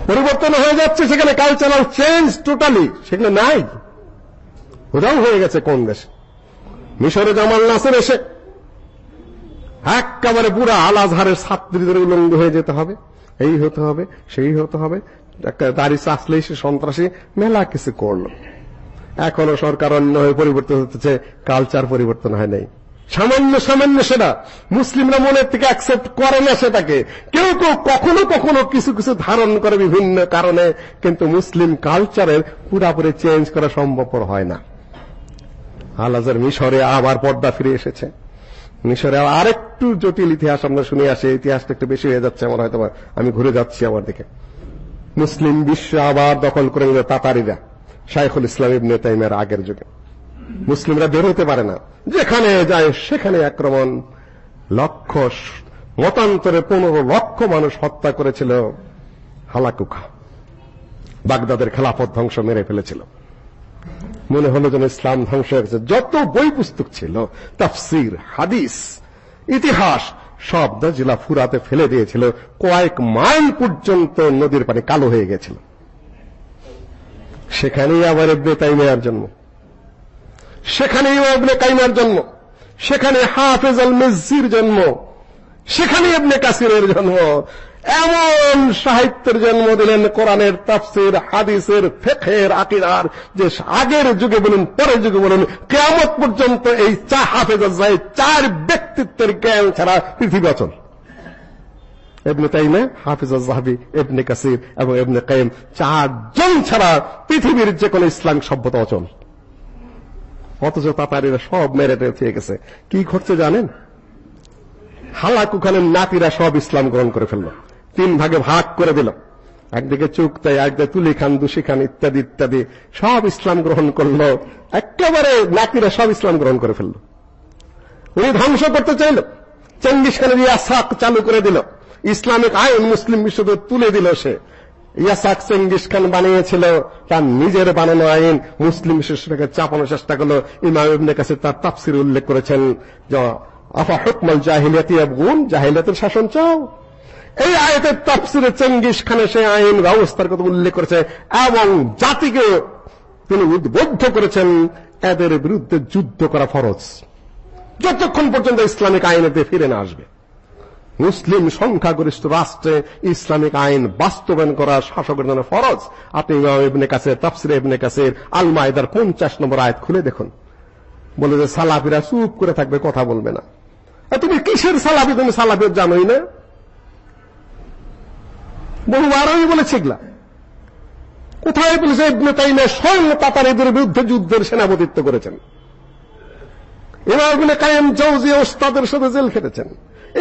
পরিবর্তন হয়ে যাচ্ছে, সেখানে কালচারাল চেঞ্জ টোটালি সেখানে নাই। ওরাও হয়ে গেছে কোন দেশে মিশরে জামাল নাসের এসে একেবারে পুরা আল আজহারের ছাত্রীদের উলঙ্গ হয়ে যেতে হবে। এই হতে হবে, সেই হতে হবে। একটা দাড়ি চাষলেই সে সন্ত্রাসী মেলা কিছু করল। এখনও সরকার অন্য হয়ে পরিবর্তন হতেছে কালচার পরিবর্তন হয় নাই। সামান্য সামান্য সেটা। মুসলিমরা মনের থেকে অ্যাকসেপ্ট করে না সেটাকে। কেউ কেউ কখনো কখনো কিছু কিছু ধারণ করে বিভিন্ন কারণে, কিন্তু মুসলিম কালচারের পুরাপুরি চেঞ্জ করা সম্ভবপর হয় না। আলাজার মিশরে আবার পর্দা ফিরে এসেছে। মিশরে আরেকটু জটিল ইতিহাস আমরা শুনে আসি ইতিহাসটা একটু বেশি হয়ে যাচ্ছে আমার হয়তো আমি ঘুরে যাচ্ছি আমার দিকে। মুসলিম বিশ্ব আবার দখল করে নিল তাতারিরা, শাইখুল ইসলাম ইবনে তাইমের আগের যুগে। মুসলিমরা বের হতে পারে না। যেখানে যায় সেখানে আক্রমণ। লক্ষ মতান্তরে পনেরো লক্ষ মানুষ হত্যা করেছিল। হালাকুখা বাগদাদের খেলাফত ধ্বংস মেরে ফেলেছিল। মনে হলো যেন ইসলাম ধ্বংস হয়ে গেছে যত বই পুস্তক ছিল, তাফসির, হাদিস, ইতিহাস, সব জেলা ফুরাতে ফেলে দিয়েছিল। কয়েক মাইল পর্যন্ত নদীর পানি কালো হয়ে গেছিল। সেখানেই আবার ইবনে তাইমিয়ার জন্ম। সেখানে ইবনে কাইমার জন্ম। সেখানে হাফেজ আল মিজির জন্ম। সেখানে ইবনে কাসিরের জন্ম। এমন সাহিত্যের জন্ম দিলেন কোরআনের তাফসির, হাদিসের, ফিকহের আকীদার যে আগের যুগে বলুন, পরের যুগে বলুন, কিয়ামত পর্যন্ত এই চা হাফেজ চার ব্যক্তিত্বের জ্ঞান ছাড়া পৃথিবী অচল। ইবনে তাইমে, হাফিজ আজ-জাহাবি ইবনে কাসির এবং ইবনে কাইম চারজন ছাড়া পৃথিবীর যে কোনো ইসলাম সভ্যতা অচল। অথচ তাতারিরা সব মেরে টেরে গেছে। কি ঘটছে জানেন? হালাকু খানের নাতিরা সব ইসলাম গ্রহণ করে ফেলল। তিন ভাগে ভাগ করে দিল। একদিকে চুক্তাই একদিকে তুলি খান দুশি খান, ইত্যাদি ইত্যাদি। সব ইসলাম গ্রহণ করল। একেবারে নাতিরা সব ইসলাম গ্রহণ করে ফেলল। উনি ধ্বংস করতে চাইল। চেঙ্গিস খানের ইয়াসাক চালু করে দিল। ইসলামিক আইন মুসলিম বিশ্বকে তুলে দিল সে। ইয়াসাক চেঙ্গিস খান বানিয়েছিল। তার নিজের বানানো আইন মুসলিম বিশ্বকে চাপানোর চেষ্টা করল। ইমাম ইবনে তার তাফসির উল্লেখ করেছেন আফা হুকমাল জাহিলিয়াতি জাহিলিয়াতের শাসন চাও? এই আয়াতের তাফসিরে চেঙ্গিস খানের আইন ব্যবস্থার কথা উল্লেখ করেছে এবং জাতিকে তিনি উদ্বুদ্ধ করেছেন এদের বিরুদ্ধে যুদ্ধ করা ফরজ। যতক্ষণ পর্যন্ত ইসলামিক আইনেতে ফিরে না আসবে। মুসলিম সংখ্যাগরিষ্ঠ রাষ্ট্রে ইসলামিক আইন বাস্তবায়ন করা শাসকের জন্য ফরজ। আপনি ইমাম ইবনে কাসির, তাফসির ইবনে কাসির আল মাইদার 50 নম্বর আয়াত খুলে দেখুন। বলে যে সালাফিরা চুপ করে থাকবে, কথা বলবে না। তুমি কিসের সালাফি? তুমি সালাফি জানোই না। বহুবার আমি বলেছি এগুলা। কোথায় বলেছে ইবনে তাইমিয়া? স্বয়ং তাতারিদের বিরুদ্ধে যুদ্ধের সেনাপতিত্ব করেছেন। ইমাম ইবনে কাইম জৌজি ওস্তাদের সাথে জেল খেটেছেন।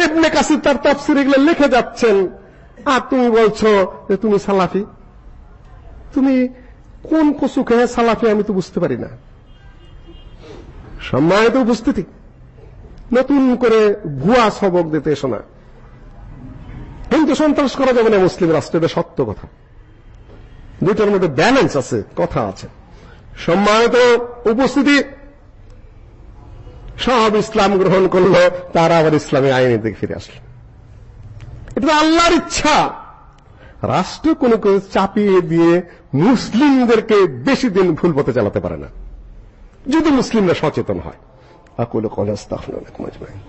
ইবনে কাসির তার তাফসির এগুলো লিখে যাচ্ছেন। আর তুমি বলছো যে তুমি সালাফি। তুমি কোন কসুকে সালাফি আমি তো বুঝতে পারি না। সম্মানিত উপস্থিতি, নতুন করে ভুয়া সবক দিতে এসো না। কিন্তু সন্ত্রাস করা যাবে না, মুসলিম রাষ্ট্রে, এটা সত্য কথা। দুইটার মধ্যে ব্যালেন্স আছে, কথা আছে। সম্মানিত উপস্থিতি সব ইসলাম গ্রহণ করল, তারা আবার ইসলামী আইনের দিকে ফিরে আসলো। এটা আল্লাহর ইচ্ছা। রাষ্ট্র কোন কিছু চাপিয়ে দিয়ে মুসলিমদেরকে বেশি দিন ভুল পথে চালাতে পারে না। যদি মুসলিমরা সচেতন হয়। আকুল কল আস্তাগফিরুল্লাহ আজমাইন।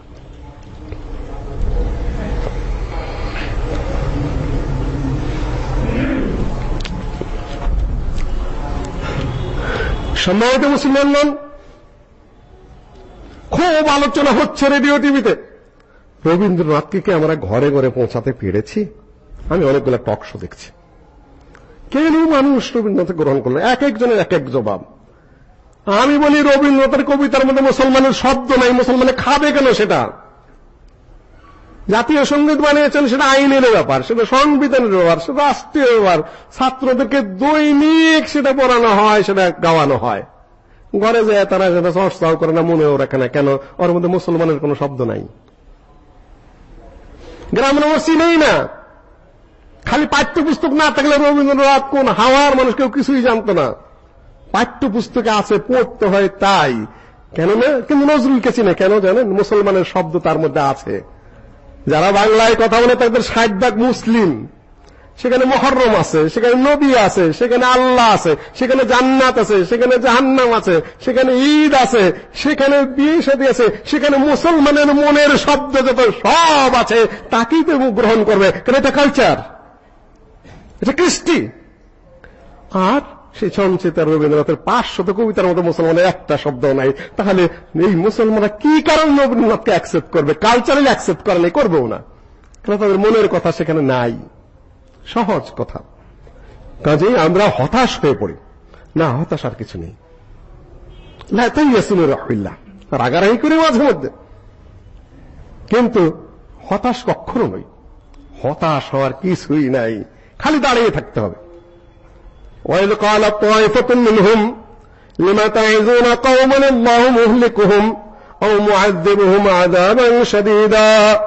সম্মানিত মুসলমান খুব আলোচনা হচ্ছে রেডিও টিভিতে। রবীন্দ্রনাথকে কি আমরা ঘরে ঘরে পৌঁছাতে পেরেছি? আমি অনেকগুলো টক শো দেখছি। কেন মানুষ রবীন্দ্রনাথ গ্রহণ করল? এক একজনের এক এক জবাব। আমি বলি, রবীন্দ্রনাথের কবিতার মধ্যে মুসলমানের শব্দ নাই, মুসলমানে খাবে কেন সেটা? জাতীয় সংগীত বানিয়েছেন, সেটা আইনের ব্যাপার, সেটা সংবিধানের ব্যাপার, সেটা রাষ্ট্রীয় ব্যাপার। ছাত্রদেরকে দৈনিক সেটা পড়ানো হয়, সেটা গাওয়ানো হয়। ঘরে যায় তারা সেটা চর্চাও করে না, মনেও রাখে না। কেন? ওর মধ্যে মুসলমানের কোনো শব্দ নাই। গ্রামের মানুষ নেই না। খালি পাঠ্যপুস্তক না থাকলে রবীন্দ্রনাথ কোন হাওয়ার মানুষ কেউ কিছুই জানতো না। পাঠ্যপুস্তকে আছে, পড়তে হয় তাই। কেন না কিন্তু নজরুলকে চিনে। কেন জানেন? মুসলমানের শব্দ তার মধ্যে আছে। যারা বাংলায় কথা বলে তাদের ষাট ভাগ মুসলিম। সেখানে মহরম আছে, সেখানে নবী আছে, সেখানে আল্লাহ আছে, সেখানে জান্নাত আছে, সেখানে জাহান্নাম আছে, সেখানে ঈদ আছে, সেখানে বিয়ে সাথে আছে, সেখানে মুসলমানের মনের শব্দ যত সব আছে, তাকেই তো গ্রহণ করবে। কারণ এটা কালচার এটা কৃষ্টি। আর সেই সঞ্চিতা রবীন্দ্রনাথের পাঁচশত কবিতার মতো মুসলমানের একটা শব্দ নাই। তাহলে এই মুসলমানরা কি কারণ রবীন্দ্রনাথকে অ্যাকসেপ্ট করবে? কালচারালি অ্যাকসেপ্ট করে নাই করবেও না। কারণ তাদের মনের কথা সেখানে নাই? সহজ কথা কাজেই আমরা হতাশ হয়ে পড়ি না হতাশ আর কিছু নেই তাই ইয়াসিন রহিল্লাহ রাগারাগি করে মাঝে মধ্যে কিন্তু হতাশ কখনো নই হতাশ হওয়ার কিছুই নাই খালি দাঁড়িয়ে থাকতে হবে وإذ قال طائفة منهم لما تعظون قوما الله مهلكهم أو معذبهم عذابا شديدا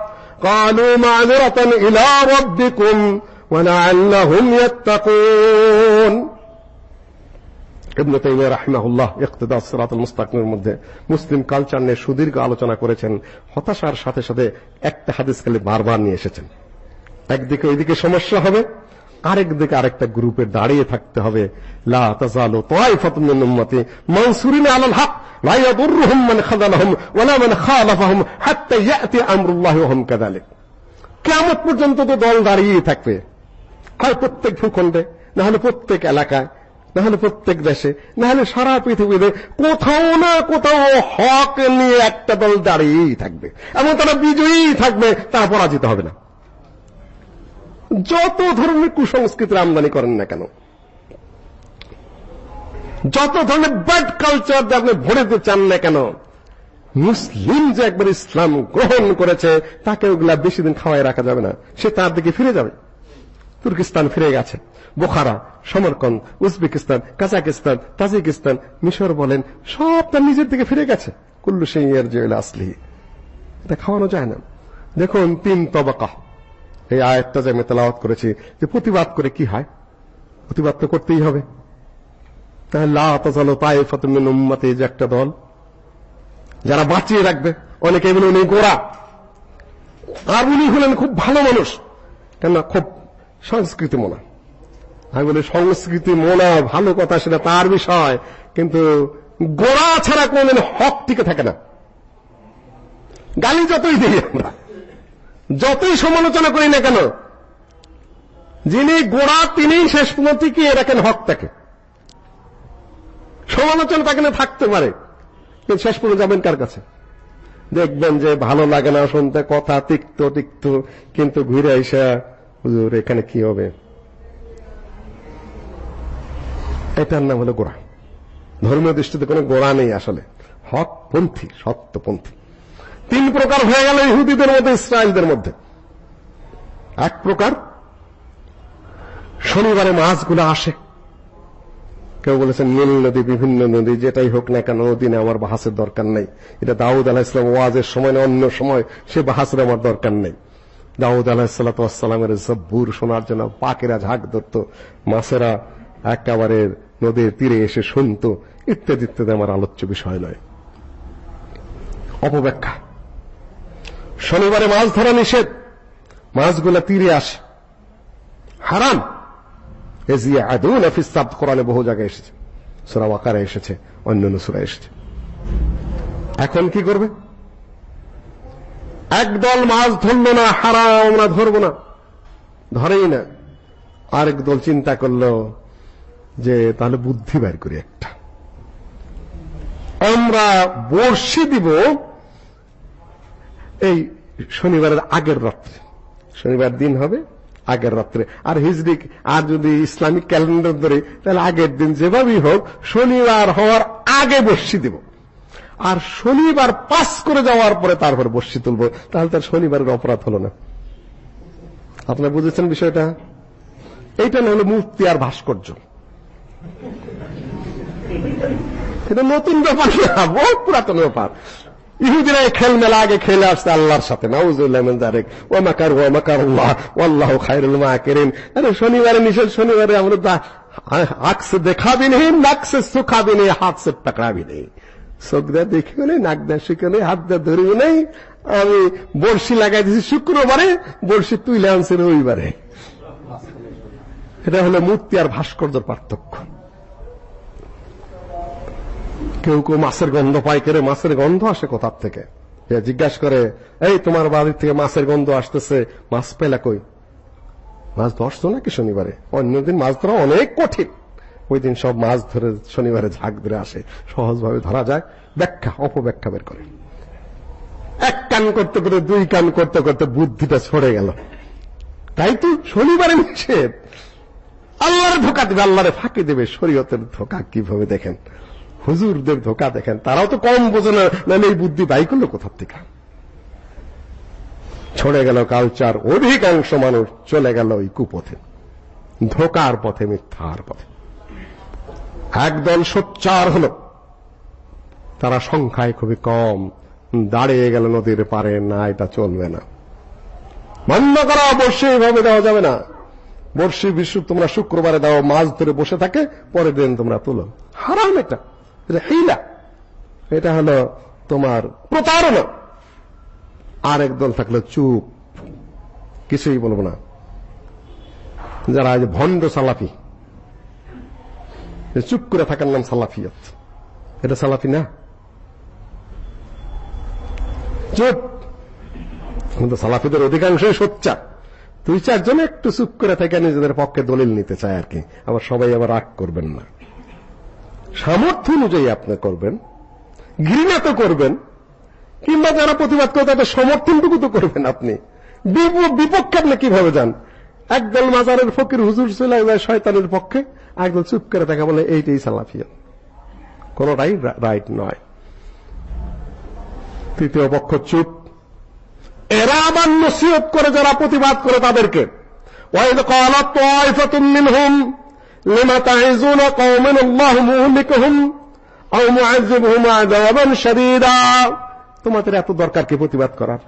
قالوا معذرة إلى ربكم ولعلهم يتقون ইবনে তাইমিয়া রাহিমাহুল্লাহ ইকতিদা সিরাতুল মুস্তাকিমের মধ্যে মুসলিম কালচার নিয়ে সুদীর্ঘ আলোচনা করেছেন হতাশার সাথে সাথে একটা হাদিস খালি বারবার নিয়ে এসেছেন একদিকে ওইদিকে সমস্যা হবে আরেক দিকে আরেকটা গ্রুপে দাঁড়িয়ে থাকতে হবে লা তাজালু তাইফাতুম মিন উম্মতি মানসুরিন আলাল হক লা ইয়াদুররুহুম মান খাযালাহুম ওয়ালা মান খালাফাহুম হাত্তা ইয়াতি আমরুল্লাহি ওয়া হুম কাযালিক কিয়ামত পর্যন্ত তো দল দাঁড়িয়ে থাকবে হয় প্রত্যেক ভূখণ্ডে, না হলে প্রত্যেক এলাকায়, না হলে প্রত্যেক দেশে, না হলে সারা পৃথিবীতে কোথাও না কোথাও হক নিয়ে একটা দল দাঁড়িয়েই থাকবে। এবং তারা বিজয়ী থাকবে, তারা পরাজিত হবে না। যত ধরনের কুসংস্কৃতির আমদানি করেন না কেন, যত ধরনের ব্যাড কালচার দিয়ে আপনি ভরে দিতে চান না কেন, মুসলিম যে একবার ইসলাম গ্রহণ করেছে, তাকে ওগুলা বেশি দিন খাওয়াই রাখা যাবে না, সে তার দিকে ফিরে যাবে। তুর্কিস্তান ফিরে গেছে। Bukhara, Samarkand, Uzbekistan, Kazakhstan, Tajikistan, মিশর বলেন, সব তার নিজের দিকে ফিরে গেছে। কুল্লু সিংয়ের জেল আসলি। এটা খাওয়ানো যায় না। দেখুন, তিন তবাকা। এই আয়াতটা যে আমি তেলাওয়াত করেছি, যে প্রতিবাদ করে কি হয়? প্রতিবাদ তো করতেই হবে। তাহলে যে একটা দল। যারা বাঁচিয়ে রাখবে, অনেকে বলে উনি গোড়া। আর উনি হলেন খুব ভালো মানুষ। কেন খুব সংস্কৃতি মোনা আমি বলি, সংস্কৃতি মোনা ভালো কথা, সেটা তার বিষয়, কিন্তু গোড়া ছাড়া কোনদিন হক টিকে থাকে না। গালি যতই দিই আমরা, যতই সমালোচনা করি না কেন, যিনি গোড়া, তিনি শেষ পর্যন্ত টিকিয়ে রাখেন হকটাকে সমালোচনা তাকে না থাকতে পারে, কিন্তু শেষ পর্যন্ত যাবেন কার কাছে? দেখবেন যে ভালো লাগে না শুনতে, কথা তিক্ত তিক্ত, কিন্তু ঘুরে আইসা হুজুর, এখানে কি হবে? এটার নাম হলো গোড়া। ধর্মীয় দৃষ্টিতে কোনো গোড়া নেই আসলে। হক পন্থী সত্যপন্থী। তিন প্রকার হয়ে গেল ইহুদিদের মধ্যে, ইসরায়েলদের মধ্যে। এক প্রকার, শনিবারে মাছগুলো আসে। কেউ বলেছেন নীল নদী, বিভিন্ন নদী, যেটাই হোক না কেন দিনে আমার বাহাসের দরকার নেই। এটা দাউদ আলাহ ইসলাম ওয়াজের সময় না, অন্য সময় সে বাহাসের আমার দরকার নেই। দাউদ আলাহ সাল্লামের জব্বুর শোনার জন্য পাকেরা ঝাঁক ধরত, মাছেরা একেবারে নদীর তীরে এসে শুনত। ইত্যাদি ইত্যাদি আমার আলোচ্য বিষয় নয়। অপব্যাখ্যা। শনিবারে মাছ ধরা নিষেধ। মাছগুলা তীরে আসে। হারাম। সাবত। কোরআনে বহু জায়গায় এসেছে। সূরা ওয়াকারে এসেছে, অন্যান্য সূরা এসেছে। এখন কি করবে? একদল মাছ ধরলো না, হারাম আমরা ধরবো না। ধরেই না। আরেক দল চিন্তা করল যে, তাহলে বুদ্ধি বের করি একটা। আমরা বর্ষি দিব এই শনিবারের আগের রাত্রে। শনিবার দিন হবে, আগের রাত্রে। আর হিজরি, আর যদি ইসলামিক ক্যালেন্ডার ধরে, তাহলে আগের দিন যেভাবেই হোক, শনিবার হওয়ার আগে বর্ষি দেব। আর শনিবার পাস করে যাওয়ার পরে তারপর বর্ষি তুলব তাহলে তার শনিবারের অপরাধ হলো না আপনারা বুঝেছেন বিষয়টা এইটা না হলো মূর্তি আর ভাস্কর্য এটা নতুন ব্যাপার না বহু পুরাতন ব্যাপার ইহুদিরা খেল মেলা আগে খেলে আসছে আল্লাহর সাথে নাউজুবিল্লাহ মিন যালিক ওয়া মাকার ওয়া মাকারুল্লাহ ওয়াল্লাহু খায়রুল মাকিরিন আরে শনিবারে নিষেধ শনিবারে আমরা आंख से देखा भी नहीं नाक से सुखा भी नहीं हाथ से पकड़ा भी नहीं চোখ দিয়ে দেখিও নেই নাক দিয়ে শিখে নেই হাত দিয়ে ধরিও নেই আমি বড়শি লাগাই দিয়েছি শুক্রবারে, বড়শি তুইলে আনছি রবিবারে। এটা হলো মূর্তি আর ভাস্কর্যের পার্থক্য। কেউ কেউ মাছের গন্ধ পায় করে মাছের গন্ধ আসে কোথার থেকে? জিজ্ঞাসা করে, এই, তোমার বাড়ির থেকে মাছের গন্ধ আসতেছে, মাছ পেলা কই? মাছ ধরছো নাকি শনিবারে? অন্যদিন মাছ ধরা অনেক কঠিন। ওই দিন সব মাছ ধরে শনিবারে ঝাঁক ধরে আসে। সহজভাবে ধরা যায়। ব্যাখ্যা, অপব্যাখ্যা বের করে। এক কান করতে করতে, দুই কান করতে করতে বুদ্ধিটা ছড়ে গেল। তাই তো শনিবারে নিষেধ। আল্লাহর ধোকা দেবে, আল্লাহরে ফাঁকি দেবে। শরীয়তের ধোকা কীভাবে দেখেন? হুজুরদের ধোকা দেখেন। তারাও তো কম বোঝে না এই বুদ্ধি বাই করল কোথার থেকে? ছড়ে গেল কালচার অধিকাংশ মানুষ চলে গেল ওই কুপথে। ধোকার পথে, মিথ্যার পথে। একদল সোচ্চার হল। তারা সংখ্যায় খুবই কম। দাঁড়িয়ে গেল নদীর পারে না, এটা চলবে না। বন্ধ করা অবশ্যই এভাবে দেওয়া যাবে না। বর্ষি বিশ্ব তোমরা শুক্রবারে দাও, মাছ ধরে বসে থাকে, পরের দিন তোমরা তুলো। হারাম এটা। এটা এটা হলো তোমার প্রতারণা। আর একদল থাকল চুপ। কিছুই বলব না। যারা যে ভণ্ড সালাফি চুপ করে থাকার নাম সালাফিয়ত। এটা সালাফি না? চুপ! কিন্তু সালাফিদের অধিকাংশই সোচ্চার। দুই চারজন একটু চুপ করে থেকে নিজেদের পক্ষে দলিল নিতে চায় আর কি। আবার সবাই আবার রাগ করবেন না। সামর্থ্য অনুযায়ী আপনি করবেন, ঘৃণা তো করবেন, কিংবা যারা প্রতিবাদ করে তাদের সমর্থনটুকু তো করবেন আপনি। বিপক্ষে আপনি কীভাবে যান? একদল মাজারের ফকির হুজুর চলে যায় শয়তানের পক্ষে একদল চুপ করে দেখা বলে, এইটাই সালাফিয়া। কোনটাই রাইট নয়। তৃতীয় পক্ষ চুপ। এরা আবার নসিহত করে, যারা প্রতিবাদ করে তাদেরকে। ওয়াইদ ক্বালাত তায়ফাতুম মিনহুম, লিমা তাইজুনা কওমান আও আযাবান শাদীদা। তোমাদের এত দরকার কি প্রতিবাদ করার?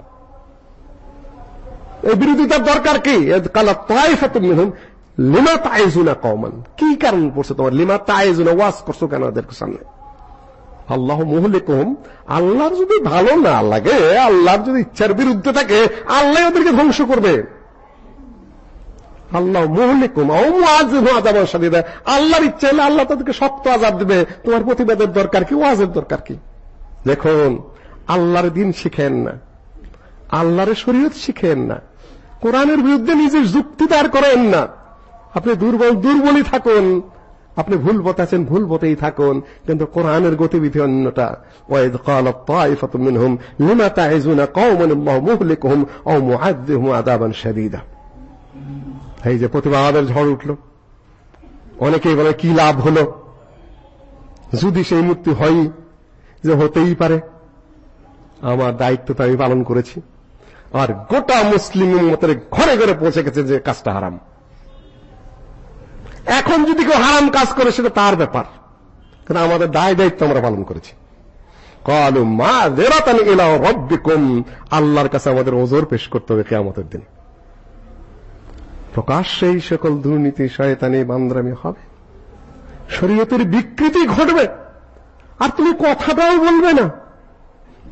এই বিরোধিতার দরকার কি? কালা তাইফাতুম মিনহুম, লিমা তাইজুনা কওমান। কি কারণ পড়ছে তোমার? লিমা তাইজুনা ওয়াজ করছ কেন ওদের সামনে? আল্লাহ মুহলিকুম আল্লাহর যদি ভালো না লাগে, আল্লাহর যদি ইচ্ছার বিরুদ্ধে থাকে, আল্লাহ ওদেরকে ধ্বংস করবে। আল্লাহ মুহলিকুম ও মুআযিবু আযাবান শাদীদা। আল্লাহর ইচ্ছা হলে আল্লাহ তাদেরকে শক্ত আযাব দিবে। তোমার প্রতিবাদের দরকার কি? ওয়াজের দরকার কি? দেখুন, আল্লাহর দিন শিখেন না। আল্লাহর শরীয়ত শিখেন না। কোরআনের বিরুদ্ধে নিজের যুক্তি দাঁড় করেন না। আপনি দুর্বল দুর্বলই থাকুন। আপনি ভুল আছেন, ভুল পথেই থাকুন। কিন্তু কোরআনের গতিবিধি অন্যটা। ওয়াইদ ক্বালাত তাইফাতুম মিনহুম, লিমা তাইজুনা কওমান আল্লাহু মুহলিকুহুম, আও মুআযযিবুহুম আযাবান শাদীদা। এই যে প্রতিবাদের ঝড় উঠল। অনেকেই বলে, কি লাভ হলো? যদি সেই মুক্তি হয় যে হতেই পারে, আমার দায়িত্ব তো আমি পালন করেছি। আর গোটা মুসলিম উম্মতের ঘরে ঘরে পৌঁছে গেছে যে কাজটা হারাম। এখন যদি কেউ হারাম কাজ করে, সেটা তার ব্যাপার। কিন্তু আমাদের দায় দায়িত্ব আমরা পালন করেছি। কালু মা জেরাতান ইলা রব্বিকুম, আল্লাহর কাছে আমাদের ওজোর পেশ করতে হবে কিয়ামতের দিন। প্রকাশ্যেই সকল দুর্নীতি, শয়তানি, বান্দ্রামি হবে। শরীয়তের বিকৃতি ঘটবে। আর তুমি কথাটাও বলবে না।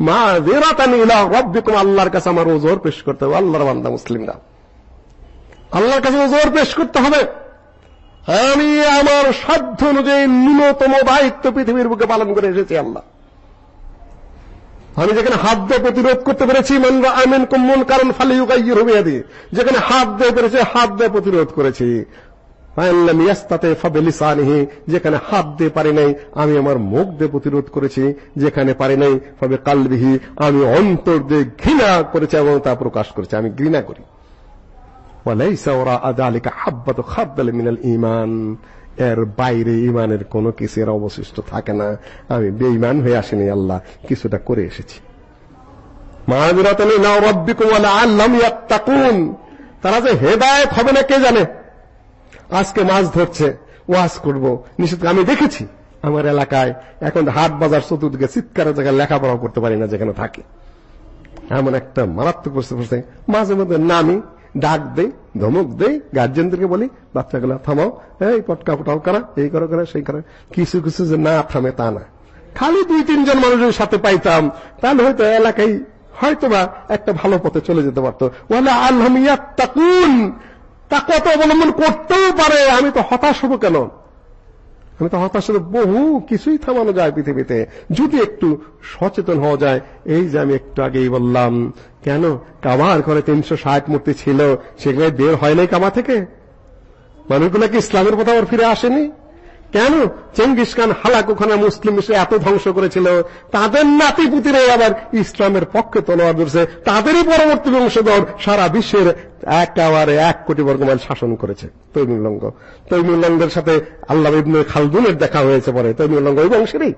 ইলা আল্লাহর কাছে আমার পেশ করতে হবে, আল্লাহর বান্দা মুসলিমরা। আল্লাহর কাছে পেশ করতে হবে। আমি আমার সাধ্য অনুযায়ী ন্যূনতম দায়িত্ব পৃথিবীর বুকে পালন করে এসেছি আল্লাহ। আমি যেখানে হাত দিয়ে প্রতিরোধ করতে পেরেছি মানরা আমিন কুম্মুন কারণ ফালি ইউগাইয়ির হুবিয়াদি যেখানে হাত দিয়ে পেরেছে, হাত দিয়ে প্রতিরোধ করেছি। যেখানে হাত দিয়ে পারি নাই, আমি আমার মুখ দিয়ে প্রতিরোধ করেছি, যেখানে পারি নাই ফাবে কালবিহি আমি অন্তর দিয়ে ঘৃণা করেছি এবং তা প্রকাশ করেছি, আমি ঘৃণা করি। ঈমান এর বাইরে ইমানের কোনো কিছুর অবশিষ্ট থাকে না। আমি বেঈমান হয়ে আসিনি, আল্লাহ, কিছুটা করে এসেছি। মাযরাতানি নাও রাব্বিকুম তারা যে হেদায়েত হবে না, কে জানে? আজকে মাছ ধরছে, ওয়াজ করব। নিশ্চিত আমি দেখেছি আমার এলাকায়। এখন হাট বাজার চতুর্দিকে চিৎকারের জায়গায় লেখাপড়া করতে পারি না যেখানে থাকি। এমন একটা মারাত্মক পরিস্থিতি মাঝে মধ্যে নামি, ডাক দেই, ধমক দেই গার্জেনদেরকে বলি, বাচ্চাগুলো থামাও, এই পটকা পটাও করা, এই করো, করা, সেই করা। কিছু কিছু যে না থামে তা না। খালি দুই, তিনজন মানুষের সাথে পাইতাম। তাহলে হয়তো এলাকায় হয়তোবা একটা ভালো পথে চলে যেতে পারতো। ওয়ালা তা কত অবলম্বন করতেও পারে। আমি তো হতাশ হব কেন? আমি তো হতাশ হলে বহু কিছুই থামানো যায় পৃথিবীতে। যদি একটু সচেতন হওয়া যায়, এই যে আমি একটু আগেই বললাম, কেন কামার ঘরে তিনশো ষাট মূর্তি ছিল সেখানে বের হয় নাই কামা থেকে? মানুষগুলো কি ইসলামের কথা আবার ফিরে আসেনি? কেন চেঙ্গিস খান হালাক ওখানে মুসলিম বিশ্বে এত ধ্বংস করেছিল? তাদের নাতি পুতিরাই আবার ইসলামের পক্ষে তলোয়ার ধরছে। তাদেরই পরবর্তী বংশধর সারা বিশ্বের একেবারে এক কোটি বর্গমাইল শাসন করেছে তৈমুল্লঙ্গ তৈমুল্লঙ্গের সাথে আল্লাহ ইবনে খালদুনের দেখা হয়েছে পরে। তৈমুল্লঙ্গ ওই বংশেরই।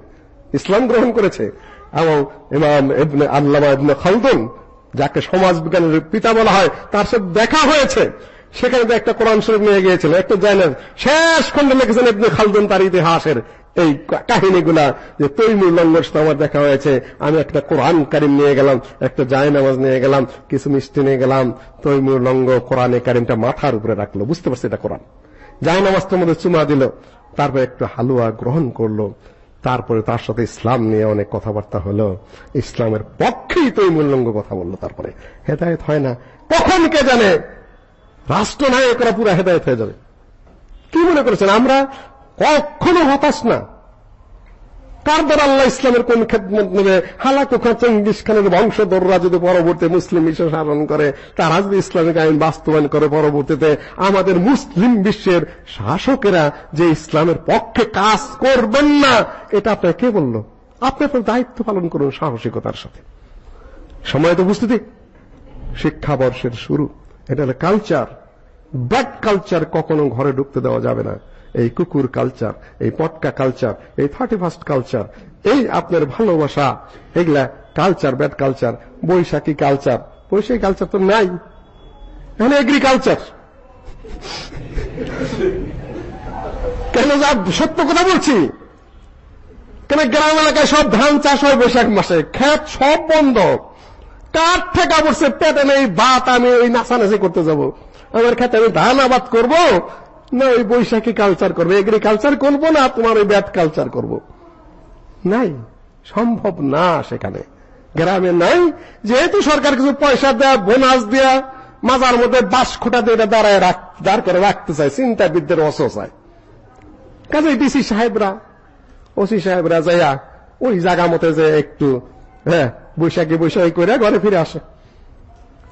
ইসলাম গ্রহণ করেছে। এবং ইমাম আল্লামা ইবনে খালদুন, যাকে সমাজ বিজ্ঞানের পিতা বলা হয়, তার সাথে দেখা হয়েছে। সেখানে তো একটা কোরআন শরীফ নিয়ে গিয়েছিল, একটা জানেন শেষ খণ্ডে লিখেছেন ইবনে খালদুন তার ইতিহাসের এই কাহিনীগুলা যে তৈমুর লঙ্গর সাথে আমার দেখা হয়েছে। আমি একটা কোরআন কারিম নিয়ে গেলাম, একটা জায় নামাজ নিয়ে গেলাম, কিছু মিষ্টি নিয়ে গেলাম, তৈমুর লঙ্গ কোরআনে কারিমটা মাথার উপরে রাখল। বুঝতে পারছি এটা কোরআন। জায় নামাজটার মধ্যে চুমা দিল, তারপর একটু হালুয়া গ্রহণ করল, তারপরে তার সাথে ইসলাম নিয়ে অনেক কথাবার্তা হলো। ইসলামের পক্ষেই তৈমুর লঙ্গ কথা বলল তারপরে। হেদায়ত হয় না। কখন কে জানে? রাষ্ট্রনায়করা পুরো হেদায়ত হয়ে যাবে। কি মনে করেছেন? আমরা কখনো হতাশ না। কার দ্বারা আল্লাহ ইসলামের কোন খেদমত নেবে? হালাকু খা চেঙ্গিস খানের বংশধররা যদি পরবর্তী মুসলিম বিশ্ব শাসন করে, তারা যদি ইসলামিক আইন বাস্তবায়ন করে পরবর্তীতে, আমাদের মুসলিম বিশ্বের শাসকেরা যে ইসলামের পক্ষে কাজ করবেন না, এটা আপনাকে কে বলল? আপনি আপনার দায়িত্ব পালন করুন সাহসিকতার সাথে। সময় তো বুঝতে শিক্ষাবর্ষের শুরু। এটা হলো কালচার ব্যাড কালচার কখনো ঘরে ঢুকতে দেওয়া যাবে না। এই কুকুর কালচার এই পটকা কালচার এই থার্টি ফার্স্ট কালচার এই আপনার ভালোবাসা, এগুলা culture bad culture Baishakhi culture Baishakhi culture তো নাই। এখানে এগ্রিকালচার কেন যা সত্য কথা বলছি? কেন গ্রাম এলাকায় সব ধান চাষ হয় বৈশাখ মাসে? ক্ষেত সব বন্ধ। কার ঠেকা পড়ছে পেটে নেই বাত আমি ওই নাচানাচি করতে যাব? আমার ক্ষেতে আমি ধান আবাদ করব? না, ওই বৈশাখী কালচার করব এগ্রিকালচার করব না, তোমার ওই ব্যাট কালচার করব? নাই, সম্ভব না সেখানে। গ্রামে নাই, যেহেতু সরকার কিছু পয়সা দেয়া বোনাস দেয়া, মাজার মধ্যে বাস খোটা দিয়ে দাঁড়ায় দাঁড় করে রাখতে চায়, চিন্তাবিদদের অসচায় কাজে ডিসি সাহেবরা, ওসি সাহেবরা যাইয়া ওই জায়গা মতে যে একটু হ্যাঁ বৈশাখী বৈশাখী করে ঘরে ফিরে আসে।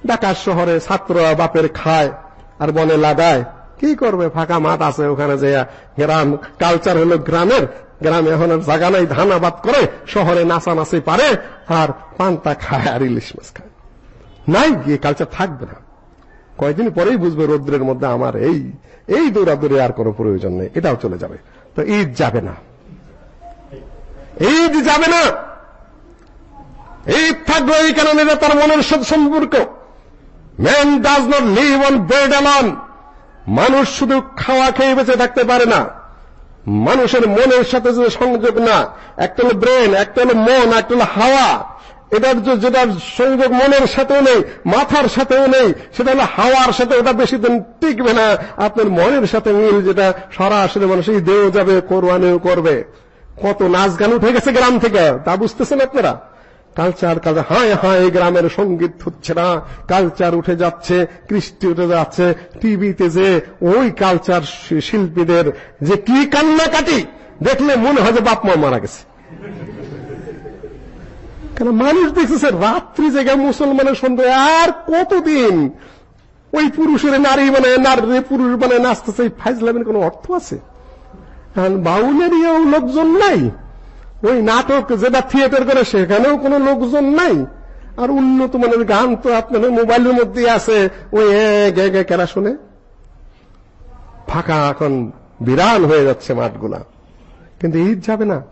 ঢাকার শহরে ছাত্ররা বাপের খায় আর বলে লাগায়। কি করবে? ফাঁকা মাঠ আছে ওখানে যে গ্রাম কালচার হলো গ্রামের। গ্রামে এখন জায়গা নাই, ধান আবাদ করে শহরে নাচানাচি পারে আর পান্তা খায় আর ইলিশ মাছ খায়। নাই গিয়ে কালচার থাকবে না। কয়েকদিন পরেই বুঝবে রৌদ্রের মধ্যে আমার এই এই দৌড়াদৌড়ি আর কোনো প্রয়োজন নেই, এটাও চলে যাবে। তো ঈদ যাবে না। ঈদ যাবে না! ঈদ থাকবে এই কারণে যে তার মনের সাথে সম্পর্ক। Man does not live on bread alone মানুষ শুধু খাওয়া খেয়ে বেঁচে থাকতে পারে না। মানুষের মনের সাথে যে সংযোগ না, একটা হলো ব্রেন একটা হলো মন একটা হলো হাওয়া। এটার যে যেটা সংযোগ মনের সাথেও নেই, মাথার সাথেও নেই, সেটা হলো হাওয়ার সাথে ওটা বেশি দিন টিকবে না। আপনার মনের সাথে মিল যেটা সরাসরি মানুষ দেও যাবে কোরবানিও করবে। কত নাচ গান উঠে গেছে গ্রাম থেকে, তা বুঝতেছেন আপনারা? কালচার কালচার হায় হায় গ্রামের সংগীত হচ্ছে না, কালচার উঠে যাচ্ছে, কৃষ্টি উঠে যাচ্ছে, টিভিতে যে ওই কালচার শিল্পীদের যে কি কান্নাকাটি, দেখলে মনে হয় যে বাপ মা মারা গেছে। কেন মানুষ দেখতেছে রাত্রি জায়গায় মুসলমানের সন্দেহ আর কতদিন ওই পুরুষের নারী মানে নারী পুরুষ মানে নাচতেছে ফাইজলামের কোনো অর্থ আছে? কারণ বাউলেরও লোকজন নাই। ওই নাটক যেটা থিয়েটার করে, সেখানেও কোনো লোকজন নাই। আর উন্নত মানের গান তো আপনাদের মোবাইলের মধ্যে আছে। ওই গে গে, কেরা শুনে? ফাঁকা এখন বিরান হয়ে যাচ্ছে মাঠগুলা। কিন্তু ঈদ যাবে না।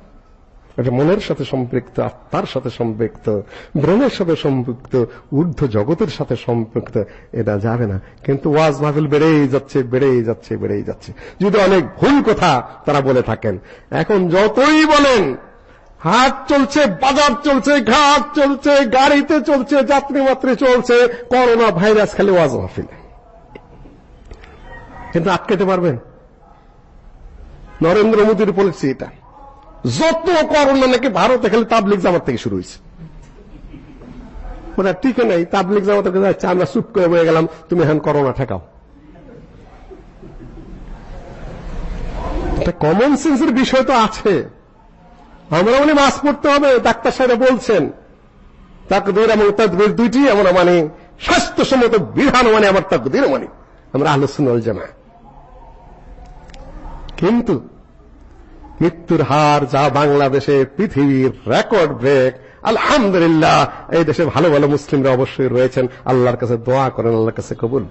এটা মনের সাথে সম্পৃক্ত, আত্মার সাথে সম্পৃক্ত, ব্রেনের সাথে সম্পৃক্ত, ঊর্ধ্ব জগতের সাথে সম্পৃক্ত, এটা যাবে না। কিন্তু ওয়াজ মাহফিল বেড়েই যাচ্ছে বেড়েই যাচ্ছে বেড়েই যাচ্ছে। যদি অনেক ভুল কথা তারা বলে থাকেন, এখন যতই বলেন হাট চলছে, বাজার চলছে, ঘাট চলছে, গাড়িতে চলছে যাত্রী মাত্রী চলছে, করোনা ভাইরাস খালি ওয়াজ মাহফিলে। কিন্তু আটকাতে পারবেন? নরেন্দ্র মোদীর পলিসি এটা। যত করোনা নাকি ভারতে খালি তাবলিক জামাত থেকে শুরু হয়েছে। ওটা ঠিক নেই তাবলিক জামাতের কাছে যাচ্ছে, আমরা চুপ করে বয়ে গেলাম, তুমি এখন করোনা ঠেকাও। কমন সেন্সের বিষয় তো আছে। আমরা মানে মাস পড়তে হবে, ডাক্তার সাহেব বলছেন, তাকদির এবং তাকদির দুইটি আমরা মানে স্বাস্থ্যসম্মত বিধান মানে আমার তাকদির মানে। আমরা আলোচনা জানা কিন্তু মৃত্যুর হার যা বাংলাদেশে পৃথিবীর রেকর্ড ব্রেক, আলহামদুলিল্লাহ, এই দেশে ভালো ভালো মুসলিমরা অবশ্যই রয়েছেন, আল্লাহর কাছে দোয়া করেন, আল্লাহর কাছে কবুল।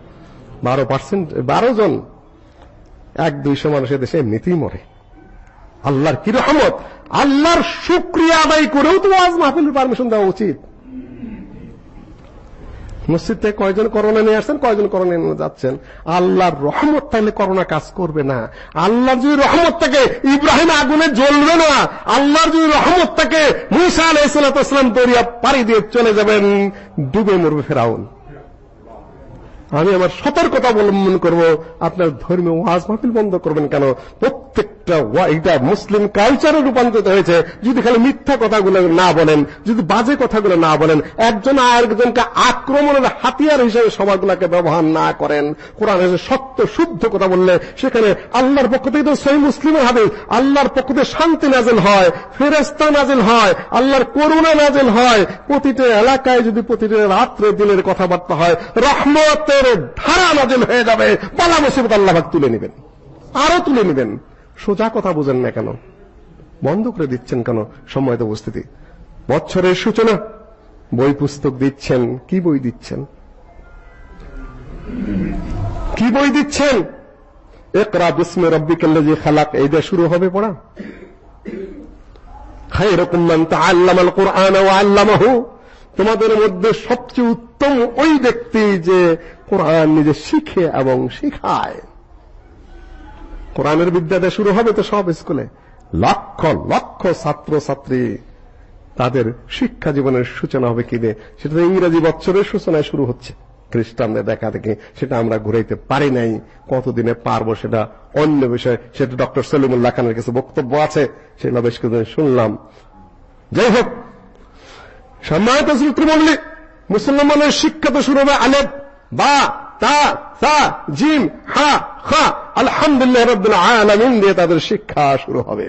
বারো পার্সেন্ট বারো জন, এক দুইশো মানুষের দেশে এমনিতেই মরে। আল্লাহর কি রহমত? আল্লাহর শুক্রিয়া আদায় করেও তো আজ মাহফিলের পারমিশন দেওয়া উচিত। মসজিদ থেকে কয়জন করোনা নিয়ে আসছেন, কয়জন করোনা নিয়ে যাচ্ছেন? আল্লাহর রহমত তাহলে করোনা কাজ করবে না। আল্লাহর যদি রহমত থাকে, ইব্রাহিম আগুনে জ্বলবে না। আল্লাহর যদি রহমত থাকে, মুসা আলাইসালাম দরিয়া পাড়ি দিয়ে চলে যাবেন, ডুবে মরবে ফেরাউন। আমি আমার সতর্কতা অবলম্বন করব। আপনার ধর্মীয় ওয়াজ মাহফিল বন্ধ করবেন কেন? প্রত্যেকটা এটা মুসলিম কালচারে রূপান্তরিত হয়েছে, যদি খালি মিথ্যা কথাগুলো না বলেন, যদি বাজে কথাগুলো না বলেন, একজন আরেকজনকে আক্রমণের হাতিয়ার হিসেবে সবাইগুলোকে ব্যবহার না করেন। কোরআন সত্য, শুদ্ধ কথা বললে সেখানে আল্লাহর পক্ষ থেকে তো সেই মুসলিমের হবে আল্লাহর পক্ষ থেকে শান্তি নাজেল হয় ফেরেস্তা নাজেল হয়, আল্লাহর করুণা নাজেল হয়। প্রতিটা এলাকায় যদি প্রতিটা রাত্রে দিনের কথাবার্তা হয়, রহমতের ধারা নাজিল হয়ে যাবে পালা মুসিবত আল্লাহ তুলে নেবেন। আরও তুলে নেবেন। সোজা কথা বুঝেন না কেন? বন্ধ করে দিচ্ছেন কেন সময় উপস্থিতি? বছরের সূচনা। বই পুস্তক দিচ্ছেন, কি বই দিচ্ছেন? কি বই দিচ্ছেন? ইকরা বিসমে রব্বিকাল্লাযী খালাক। এই দিয়ে শুরু হবে পড়া। খায়রুকুম মান তাআল্লামাল কুরআন ওয়া আল্লামাহু। তোমাদের মধ্যে সবচেয়ে উত্তম ওই ব্যক্তি যে কোরআন নিজে শিখে এবং শিখায়। কোরআনের বিদ্যাতে শুরু হবে তো সব স্কুলে। লক্ষ লক্ষ ছাত্র ছাত্রী তাদের শিক্ষা জীবনের সূচনা হবে কি দিয়ে? সেটা ইংরেজি বছরের সূচনায় শুরু হচ্ছে। খ্রিস্টানদের দেখা থেকে সেটা আমরা ঘুরাইতে পারি নাই। কতদিনে পারব সেটা অন্য বিষয়। সেটা ডক্টর সলিমুল্লাহ খানের কাছে বক্তব্য আছে, সেগুলো বেশ কিছুদিন শুনলাম। যাই হোক, সম্মানিত শ্রোতৃমণ্ডলী, মুসলমানের শিক্ষা তো শুরু হবে আলেব বা, তা তা জিম, হা, খা। আলহামদুলিল্লাহ রাব্বুল আলামিন দিয়ে তাদের শিক্ষা শুরু হবে।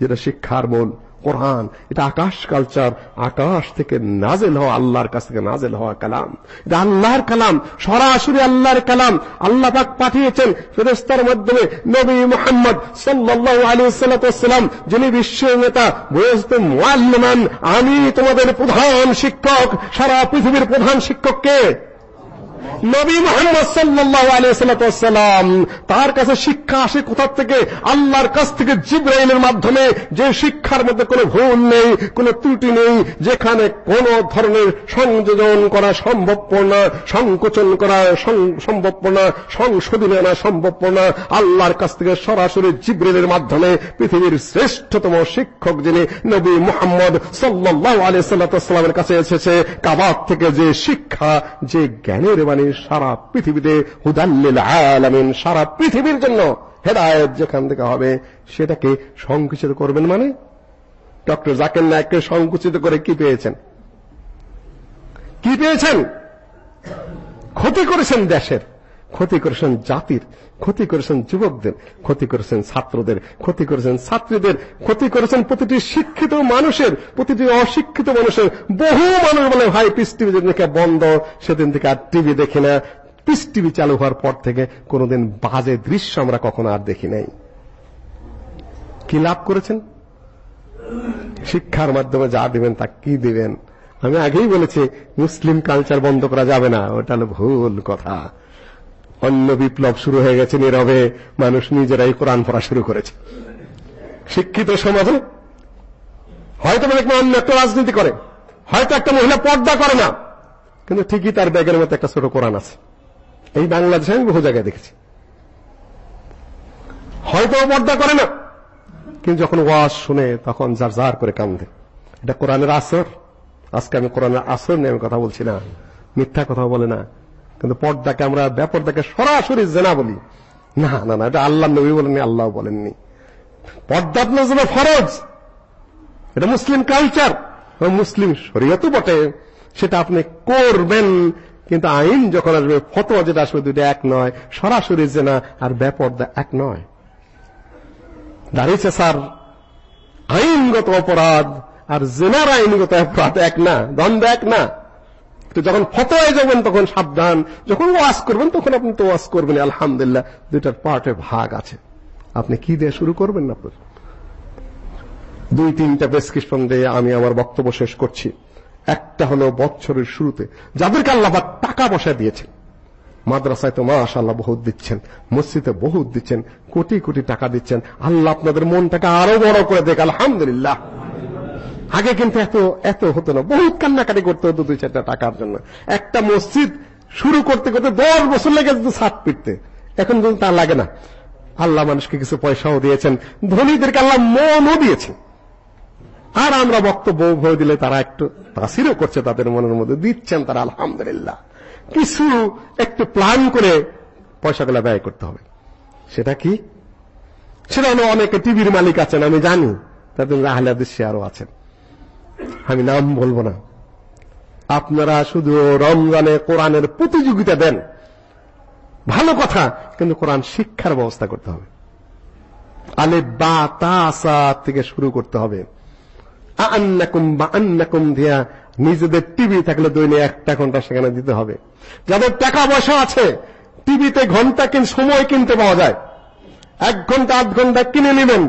যেটা শিক্ষার মূল, কোরআন, এটা আকাশ কালচার, আকাশ থেকে নাজেল হওয়া, আল্লাহর কাছ থেকে নাজেল হওয়া কালাম। এটা আল্লাহর কালাম, সরাসরি আল্লাহর কালাম। আল্লাহ পাক পাঠিয়েছেন ফেরেশতার মাধ্যমে নবী মুহাম্মদ সাল্লাল্লাহু আলাইহি ওয়াসাল্লাম, যিনি বিশ্বের নেতা বয়স্ত মুআল্লিমান আমি তোমাদের প্রধান শিক্ষক, সারা পৃথিবীর প্রধান শিক্ষক কে? নবী মোহাম্মদ সাল্লাল্লাহু আলাইহি সাল্লাম তার কাছে শিক্ষা আসে কোথা থেকে? আল্লাহর কাছ থেকে জিব্রাইলের মাধ্যমে। যে শিক্ষার মধ্যে কোনো ভুল নেই, কোনো ত্রুটি নেই, যেখানে কোনো ধরনের সংযোজন করা সম্ভব না, সংকোচন করা সম্ভব না, সংশোধনী আনা সম্ভব না। আল্লাহর কাছ থেকে সরাসরি জিব্রাইলের মাধ্যমে পৃথিবীর শ্রেষ্ঠতম শিক্ষক যিনি নবী মুহাম্মদ সাল্লাল্লাহু আলাইহি সাল্লামের কাছে এসেছে কাবাত থেকে যে শিক্ষা, যে জ্ঞানের বাণী সারা পৃথিবীতে হুদাল্লিল আলামিন, সারা পৃথিবীর জন্য হেদায়েত যেখান থেকে হবে, সেটাকে সংকুচিত করবেন মানে? ডক্টর জাকির নায়ককে সংকুচিত করে কি পেয়েছেন? কি পেয়েছেন? ক্ষতি করেছেন দেশের। ক্ষতি করেছেন জাতির, ক্ষতি করেছেন যুবকদের, ক্ষতি করেছেন ছাত্রদের, ক্ষতি করেছেন ছাত্রীদের, ক্ষতি করেছেন প্রতিটি শিক্ষিত মানুষের, প্রতিটি অশিক্ষিত মানুষের। বহু মানুষ বলে, ভাই, পিস টিভি যেদিন বন্ধ, সেদিন থেকে আর টিভি দেখি না। পিস টিভি চালু হওয়ার পর থেকে কোনোদিন বাজে দৃশ্য আমরা কখনো আর দেখি নাই। কি লাভ করেছেন? শিক্ষার মাধ্যমে যা দিবেন তা কি দিবেন? আমি আগেই বলেছি, মুসলিম কালচার বন্ধ করা যাবে না, ওটা হলো ভুল কথা। অন্য বিপ্লব শুরু হয়ে গেছে নীরবে, মানুষ নিজেরাই কোরআন পড়া শুরু করেছে। শিক্ষিত সমাজে হয়তো অনেক অন্য একটা রাজনীতি করে, হয়তো একটা মহিলা পর্দা করে না, কিন্তু ঠিকই তার ব্যাগের মধ্যে একটা ছোট কোরআন আছে। এই বাংলাদেশে আমি বহু জায়গায় দেখেছি। হয়তো পর্দা করে না, কিন্তু যখন ওয়াজ শুনে তখন যার যার করে কান্দে। এটা কোরআনের আসর। আজকে আমি কোরআনের আসর নিয়ে আমি কথা বলছি না, মিথ্যা কথা বলে না। কিন্তু পর্দাকে আমরা ব্যাপরদাকে সরাসরি জেনা বলি। না না না, এটা আল্লাহ নবী বলেননি, আল্লাহ বলেননি। পর্দা আপনার জন্য ফরজ। এটা মুসলিম কালচার। মুসলিম শরীয়তও বটে, সেটা আপনি করবেন, কিন্তু আইন যখন আসবে, ফতোয়া যেটা আসবে, দুইটা এক নয়। সরাসরি জেনা আর ব্যাপর্দা এক নয়। দাঁড়িয়েছে স্যার, আইনগত অপরাধ আর জেনার আইনগত অপরাধ এক না, দ্বন্দ্ব এক না। তো যখন ফতোয়ায় যাবেন তখন সাবধান। যখন ওয়াজ করবেন তখন আপনি তো ওয়াজ করবেন আলহামদুলিল্লাহ। দুইটার পার্টে ভাগ আছে। আপনি কি দিয়ে শুরু করবেন না দুই, তিনটা প্রেসক্রিপশন দিয়ে আমি আমার বক্তব্য শেষ করছি। একটা হলো বছরের শুরুতে। যাদেরকে আল্লাহ টাকা পয়সা দিয়েছেন, মাদ্রাসায় তো মাশাআল্লাহ বহুত দিচ্ছেন, মসজিদে বহুত দিচ্ছেন, কোটি কোটি টাকা দিচ্ছেন। আল্লাহ আপনাদের মনটাকে আরও বড় করে দেখ, আলহামদুলিল্লাহ। আগে কিন্তু এত এত হতো না। বহুত কান্নাকাটি করতে হতো দুই চারটা টাকার জন্য। একটা মসজিদ শুরু করতে করতে দশ বছর লেগে যেত ছাদ পিটতে। এখন কিন্তু তা লাগে না। আল্লাহ মানুষকে কিছু পয়সাও দিয়েছেন। ধনীদেরকে আল্লাহ মনও দিয়েছেন আর আমরা বক্তব্য ভয় দিলে তারা একটু তাসিরও করছে তাদের মনের মধ্যে। দিচ্ছেন তারা, আলহামদুলিল্লাহ। কিছু একটু প্ল্যান করে পয়সাগুলো ব্যয় করতে হবে। সেটা কি? সেটা অনেকে টিভির মালিক আছেন, আমি জানি। তাদের আহলাদের শেয়ারও আছেন। আমি নাম বলব না। আপনারা শুধু রমজানে কোরআনের প্রতিযোগিতা দেন। ভালো কথা, কিন্তু কোরআন শিক্ষার ব্যবস্থা করতে হবে। আলে বা, তা থেকে শুরু করতে হবে। আন্নাকুম, বা, আন্নাকুম দিয়া নিজেদের টিভি থাকলে দৈনিক একটা ঘণ্টা সেখানে দিতে হবে। যাদের টাকা পয়সা আছে টিভিতে ঘণ্টা কিন, সময় কিনতে পাওয়া যায়। এক ঘণ্টা, আধ ঘণ্টা কিনে নেবেন।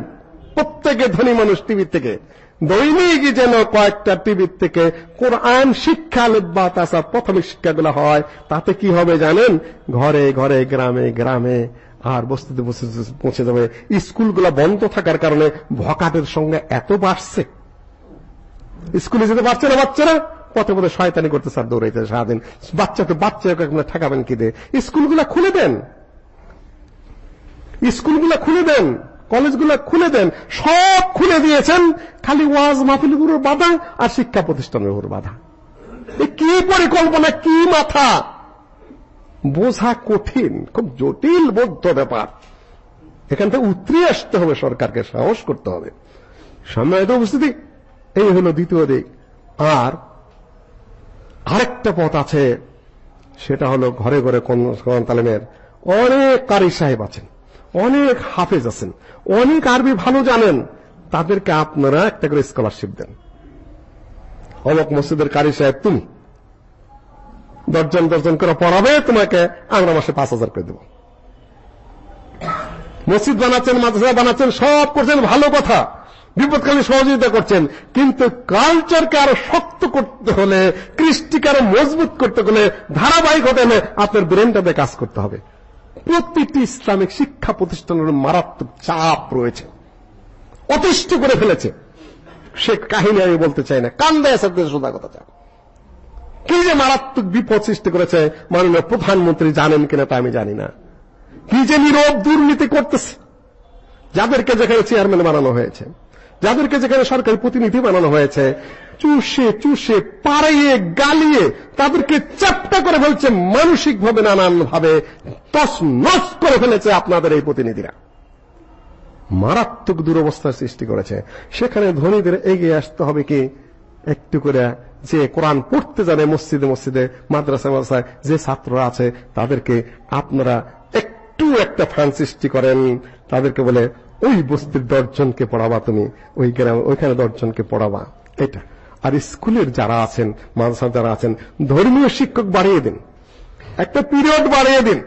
প্রত্যেকে ধনী মানুষ টিভি থেকে। দৈনিক যেন কয়েকটা টিভির থেকে কোরআন শিক্ষা লেব্বা তাছাড়া প্রাথমিক শিক্ষাগুলো হয়, তাতে কি হবে জানেন? ঘরে ঘরে, গ্রামে গ্রামে আর বস্তিতে পৌঁছে যাবে। স্কুলগুলো বন্ধ থাকার কারণে ভকাটের সঙ্গে এত বাড়ছে। স্কুলে যেতে পারছে না বাচ্চারা? পথে পথে শয়তানি করতে স্যার দৌড়াইতে সারাদিন। বাচ্চা তো বাচ্চা ঠেকাবেন কি দিয়ে? স্কুলগুলো খুলে দেন। স্কুলগুলো খুলে দেন। কলেজগুলো খুলে দেন, সব খুলে দিয়েছেন, খালি ওয়াজ মাহফিলগুলোর বাধা আর শিক্ষা প্রতিষ্ঠানের উপর বাধা। কি পরিকল্পনা, কি মাথা? বোঝা কঠিন, খুব জটিল বদ্ধ ব্যাপার। এখান থেকে উতরে আসতে হবে, সরকারকে সাহস করতে হবে। সম্মানিত উপস্থিতি, এই হলো দ্বিতীয় দিক। আর আরেকটা পথ আছে, সেটা হলো ঘরে ঘরে কোরআন তালিমের অনেক কারি সাহেব আছেন। অনেক হাফেজ আছেন, অনেক আরবি ভালো জানেন, তাদেরকে আপনারা একটা করে স্কলারশিপ দেন। অমক মসজিদের কারি সাহেব, তুমি দর্জন দর্জন করে পড়াবে, তোমাকে আমরা মাসে পাঁচ হাজার করে দেব। মসজিদ বানাচ্ছেন, মাদ্রাসা বানাচ্ছেন, সব করছেন, ভালো কথা। বিপদকালে সহযোগিতা করছেন, কিন্তু কালচারকে আরও শক্ত করতে হলে, কৃষ্টিকে আরও মজবুত করতে হলে ধারাবাহিক হতে হলে আপনার ব্রেনটাতে কাজ করতে হবে। প্রতিটি ইসলামিক শিক্ষা প্রতিষ্ঠানের মারাত্মক চাপ রয়েছে। অতিষ্ঠ করে ফেলেছে। সে কাহিনী আমি বলতে চাই না। কান্দে আছে সোজা কথা চাপ কি যে মারাত্মক বিপদ সৃষ্টি করেছে মাননীয় প্রধানমন্ত্রী জানেন কিনা তা আমি জানি না। কি যে নীরব দুর্নীতি করতেছে, যাদেরকে যেখানে চেয়ারম্যান বানানো হয়েছে। যাদেরকে যেখানে সরকারি প্রতিনিধি বানানো হয়েছে, চুষে চুষে পাড়িয়ে গালিয়ে, তাদেরকে চাপটা করে ফেলছে, মানসিকভাবে নানান ভাবে তস নস করে ফেলেছে আপনাদের এই প্রতিনিধিরা। মারাত্মক দুরবস্থার সৃষ্টি করেছে। সেখানে ধনীদের এগিয়ে আসতে হবে কি? একটু করে যে কোরআন পড়তে জানে, মসজিদে মসজিদে মাদ্রাসা মাদ্রাসায় যে ছাত্ররা আছে, তাদেরকে আপনারা একটু একটা ফান সৃষ্টি করেন। তাদেরকে বলে ওই বস্তির দশজনকে পড়াবা তুমি, ওই গ্রামে, ওইখানে দশজনকে পড়াবা। এটা। আর স্কুলের যারা আছেন মাদ্রাসা যারা আছেন, ধর্মীয় শিক্ষক বাড়িয়ে দিন। একটা পিরিয়ড বাড়িয়ে দিন,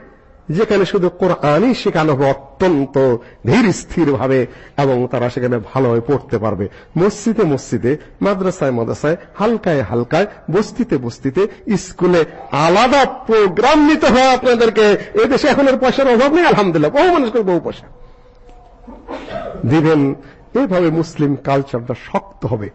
যেখানে শুধু কোরআনই শেখানো হবে অত্যন্ত ধীর স্থির ভাবে এবং তারা সেখানে ভালোভাবে পড়তে পারবে। মসজিদে মসজিদে, মাদ্রাসায় মাদ্রাসায়, হালকায় হালকায়, বস্তিতে বস্তিতে, স্কুলে আলাদা প্রোগ্রাম নিতে হয় আপনাদেরকে। এদেশে এখন পয়সার অভাব নেই, আলহামদুলিল্লাহ। বহু মানুষ করে বহু পয়সা। দিবেন এভাবে মুসলিম কালচারটা শক্ত হবে।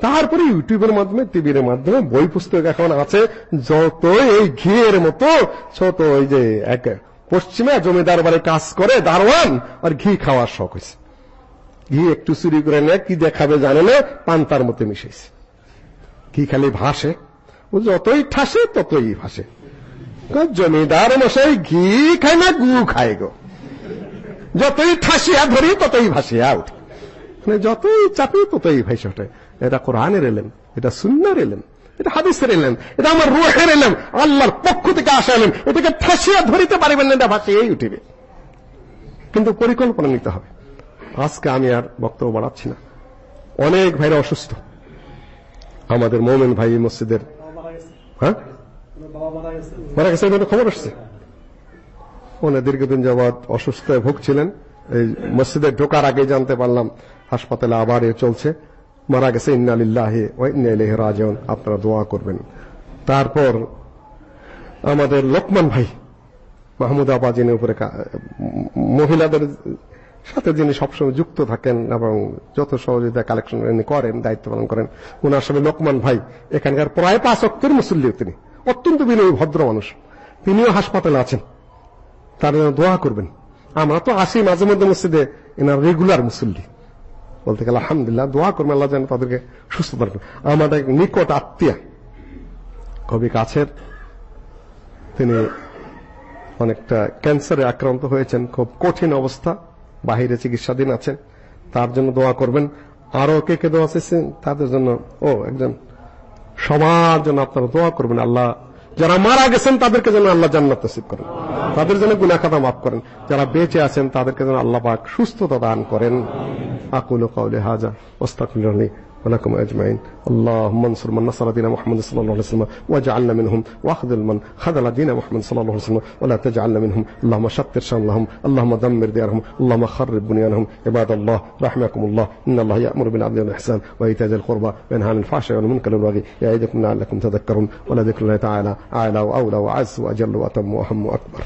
তারপরে ইউটিউবের মাধ্যমে, টিভির মাধ্যমে বই পুস্তক এখন আছে যত এই ঘিয়ের মতো ছোট ওই যে এক পশ্চিমে জমিদার বাড়ি কাজ করে, দারোয়ান, আর ঘি খাওয়ার শখ হয়েছে। ঘি একটু চুরি করে নেয় কি দেখাবে জানে না, পান্তার মতো মিশেছে কি খালি ভাসে, ও যতই ঠাসে, ততই ভাসে। জমিদার মশাই, ঘি খায় না, গু খায় গো। যতই ঠাসিয়া ধরি, ততই ভাসিয়া উঠে। মানে যতই চাপি, ততই ভাইসে ওঠে এটা কোরআনের এলেন এটা সুন্নার এলেন এটা হাদিসের এলেন এটা আমার রুহের এলেন আল্লাহর পক্ষ থেকে আসা এলেন এটাকে ঠাসিয়া ধরিতে পারিবেন না, এটা ভাসিয়েই উঠিবে। কিন্তু পরিকল্পনা নিতে হবে। আজকে আমি আর বক্তব্য বাড়াচ্ছি না। অনেক ভাইরা অসুস্থ। আমাদের মোমেন ভাই মসজিদের হ্যাঁ? মারা গেছে। খবর আসছে। উনি দীর্ঘদিন যাবৎ অসুস্থ হয়ে ভুগছিলেন। এই মসজিদে ঢোকার আগে জানতে পারলাম, হাসপাতালে আবার এ চলছে। মারা গেছে, ইন্না লিল্লাহি ওয়া রাজিউন। আপনারা দোয়া করবেন। তারপর আমাদের লোকমান ভাই, মাহমুদ আবাজিনের উপরে মহিলাদের সাথে যিনি সবসময় যুক্ত থাকেন এবং যত সহযোগিতা কালেকশন করেন, দায়িত্ব পালন করেন ওনার সাথে লোকমান ভাই, এখানকার প্রায় পাঁচ অক্টের মুসল্লিও তিনি। অত্যন্ত বিনয়ী, ভদ্র মানুষ। তিনিও হাসপাতালে আছেন। তার জন্য দোয়া করবেন। আমরা তো আসি মাঝে মধ্যে মসজিদে, এনার রেগুলার মুসল্লি। বলতে গেলে আলহামদুলিল্লাহ, দোয়া করবেন আল্লাহ যেন তাদেরকে সুস্থ রাখবেন আমাদের নিকট আত্মীয় কবি কাছের, তিনি অনেকটা ক্যান্সারে আক্রান্ত হয়েছেন, খুব কঠিন অবস্থা, বাহিরে চিকিৎসাধীন আছেন। তার জন্য দোয়া করবেন। আরও কে কে দোয়া চেয়েছেন তাদের জন্য, ও একজন সবার জন্য আপনারা দোয়া করবেন। আল্লাহ যারা মারা গেছেন, তাদেরকে যেন আল্লাহ জান্নাত নসিব করেন। তাদের জন্য গুনাহ খাতা মাফ করেন। যারা বেঁচে আছেন, তাদেরকে যেন আল্লাহ পাক সুস্থতা দান করেন। আকুলু কাউলে হাজা ওয়াস্তাগফিরুল্লাহ ولكم أجمعين. اللهم انصر من نصر دين محمد صلى الله عليه وسلم واجعلنا منهم. واخذل من خذل دين محمد صلى الله عليه وسلم ولا تجعلنا منهم. اللهم شطر شملهم. اللهم دمر ديارهم. اللهم خرب بنيانهم. عباد الله رحمكم الله. إن الله يأمر بالعدل والإحسان وإيتاء ذي القربى وينهى عن الفحشاء والمنكر والبغي يعظكم لعلكم تذكرون. ولذكر الله تعالى أعلى وأولى وأعز وأجل وأتم وأهم وأكبر.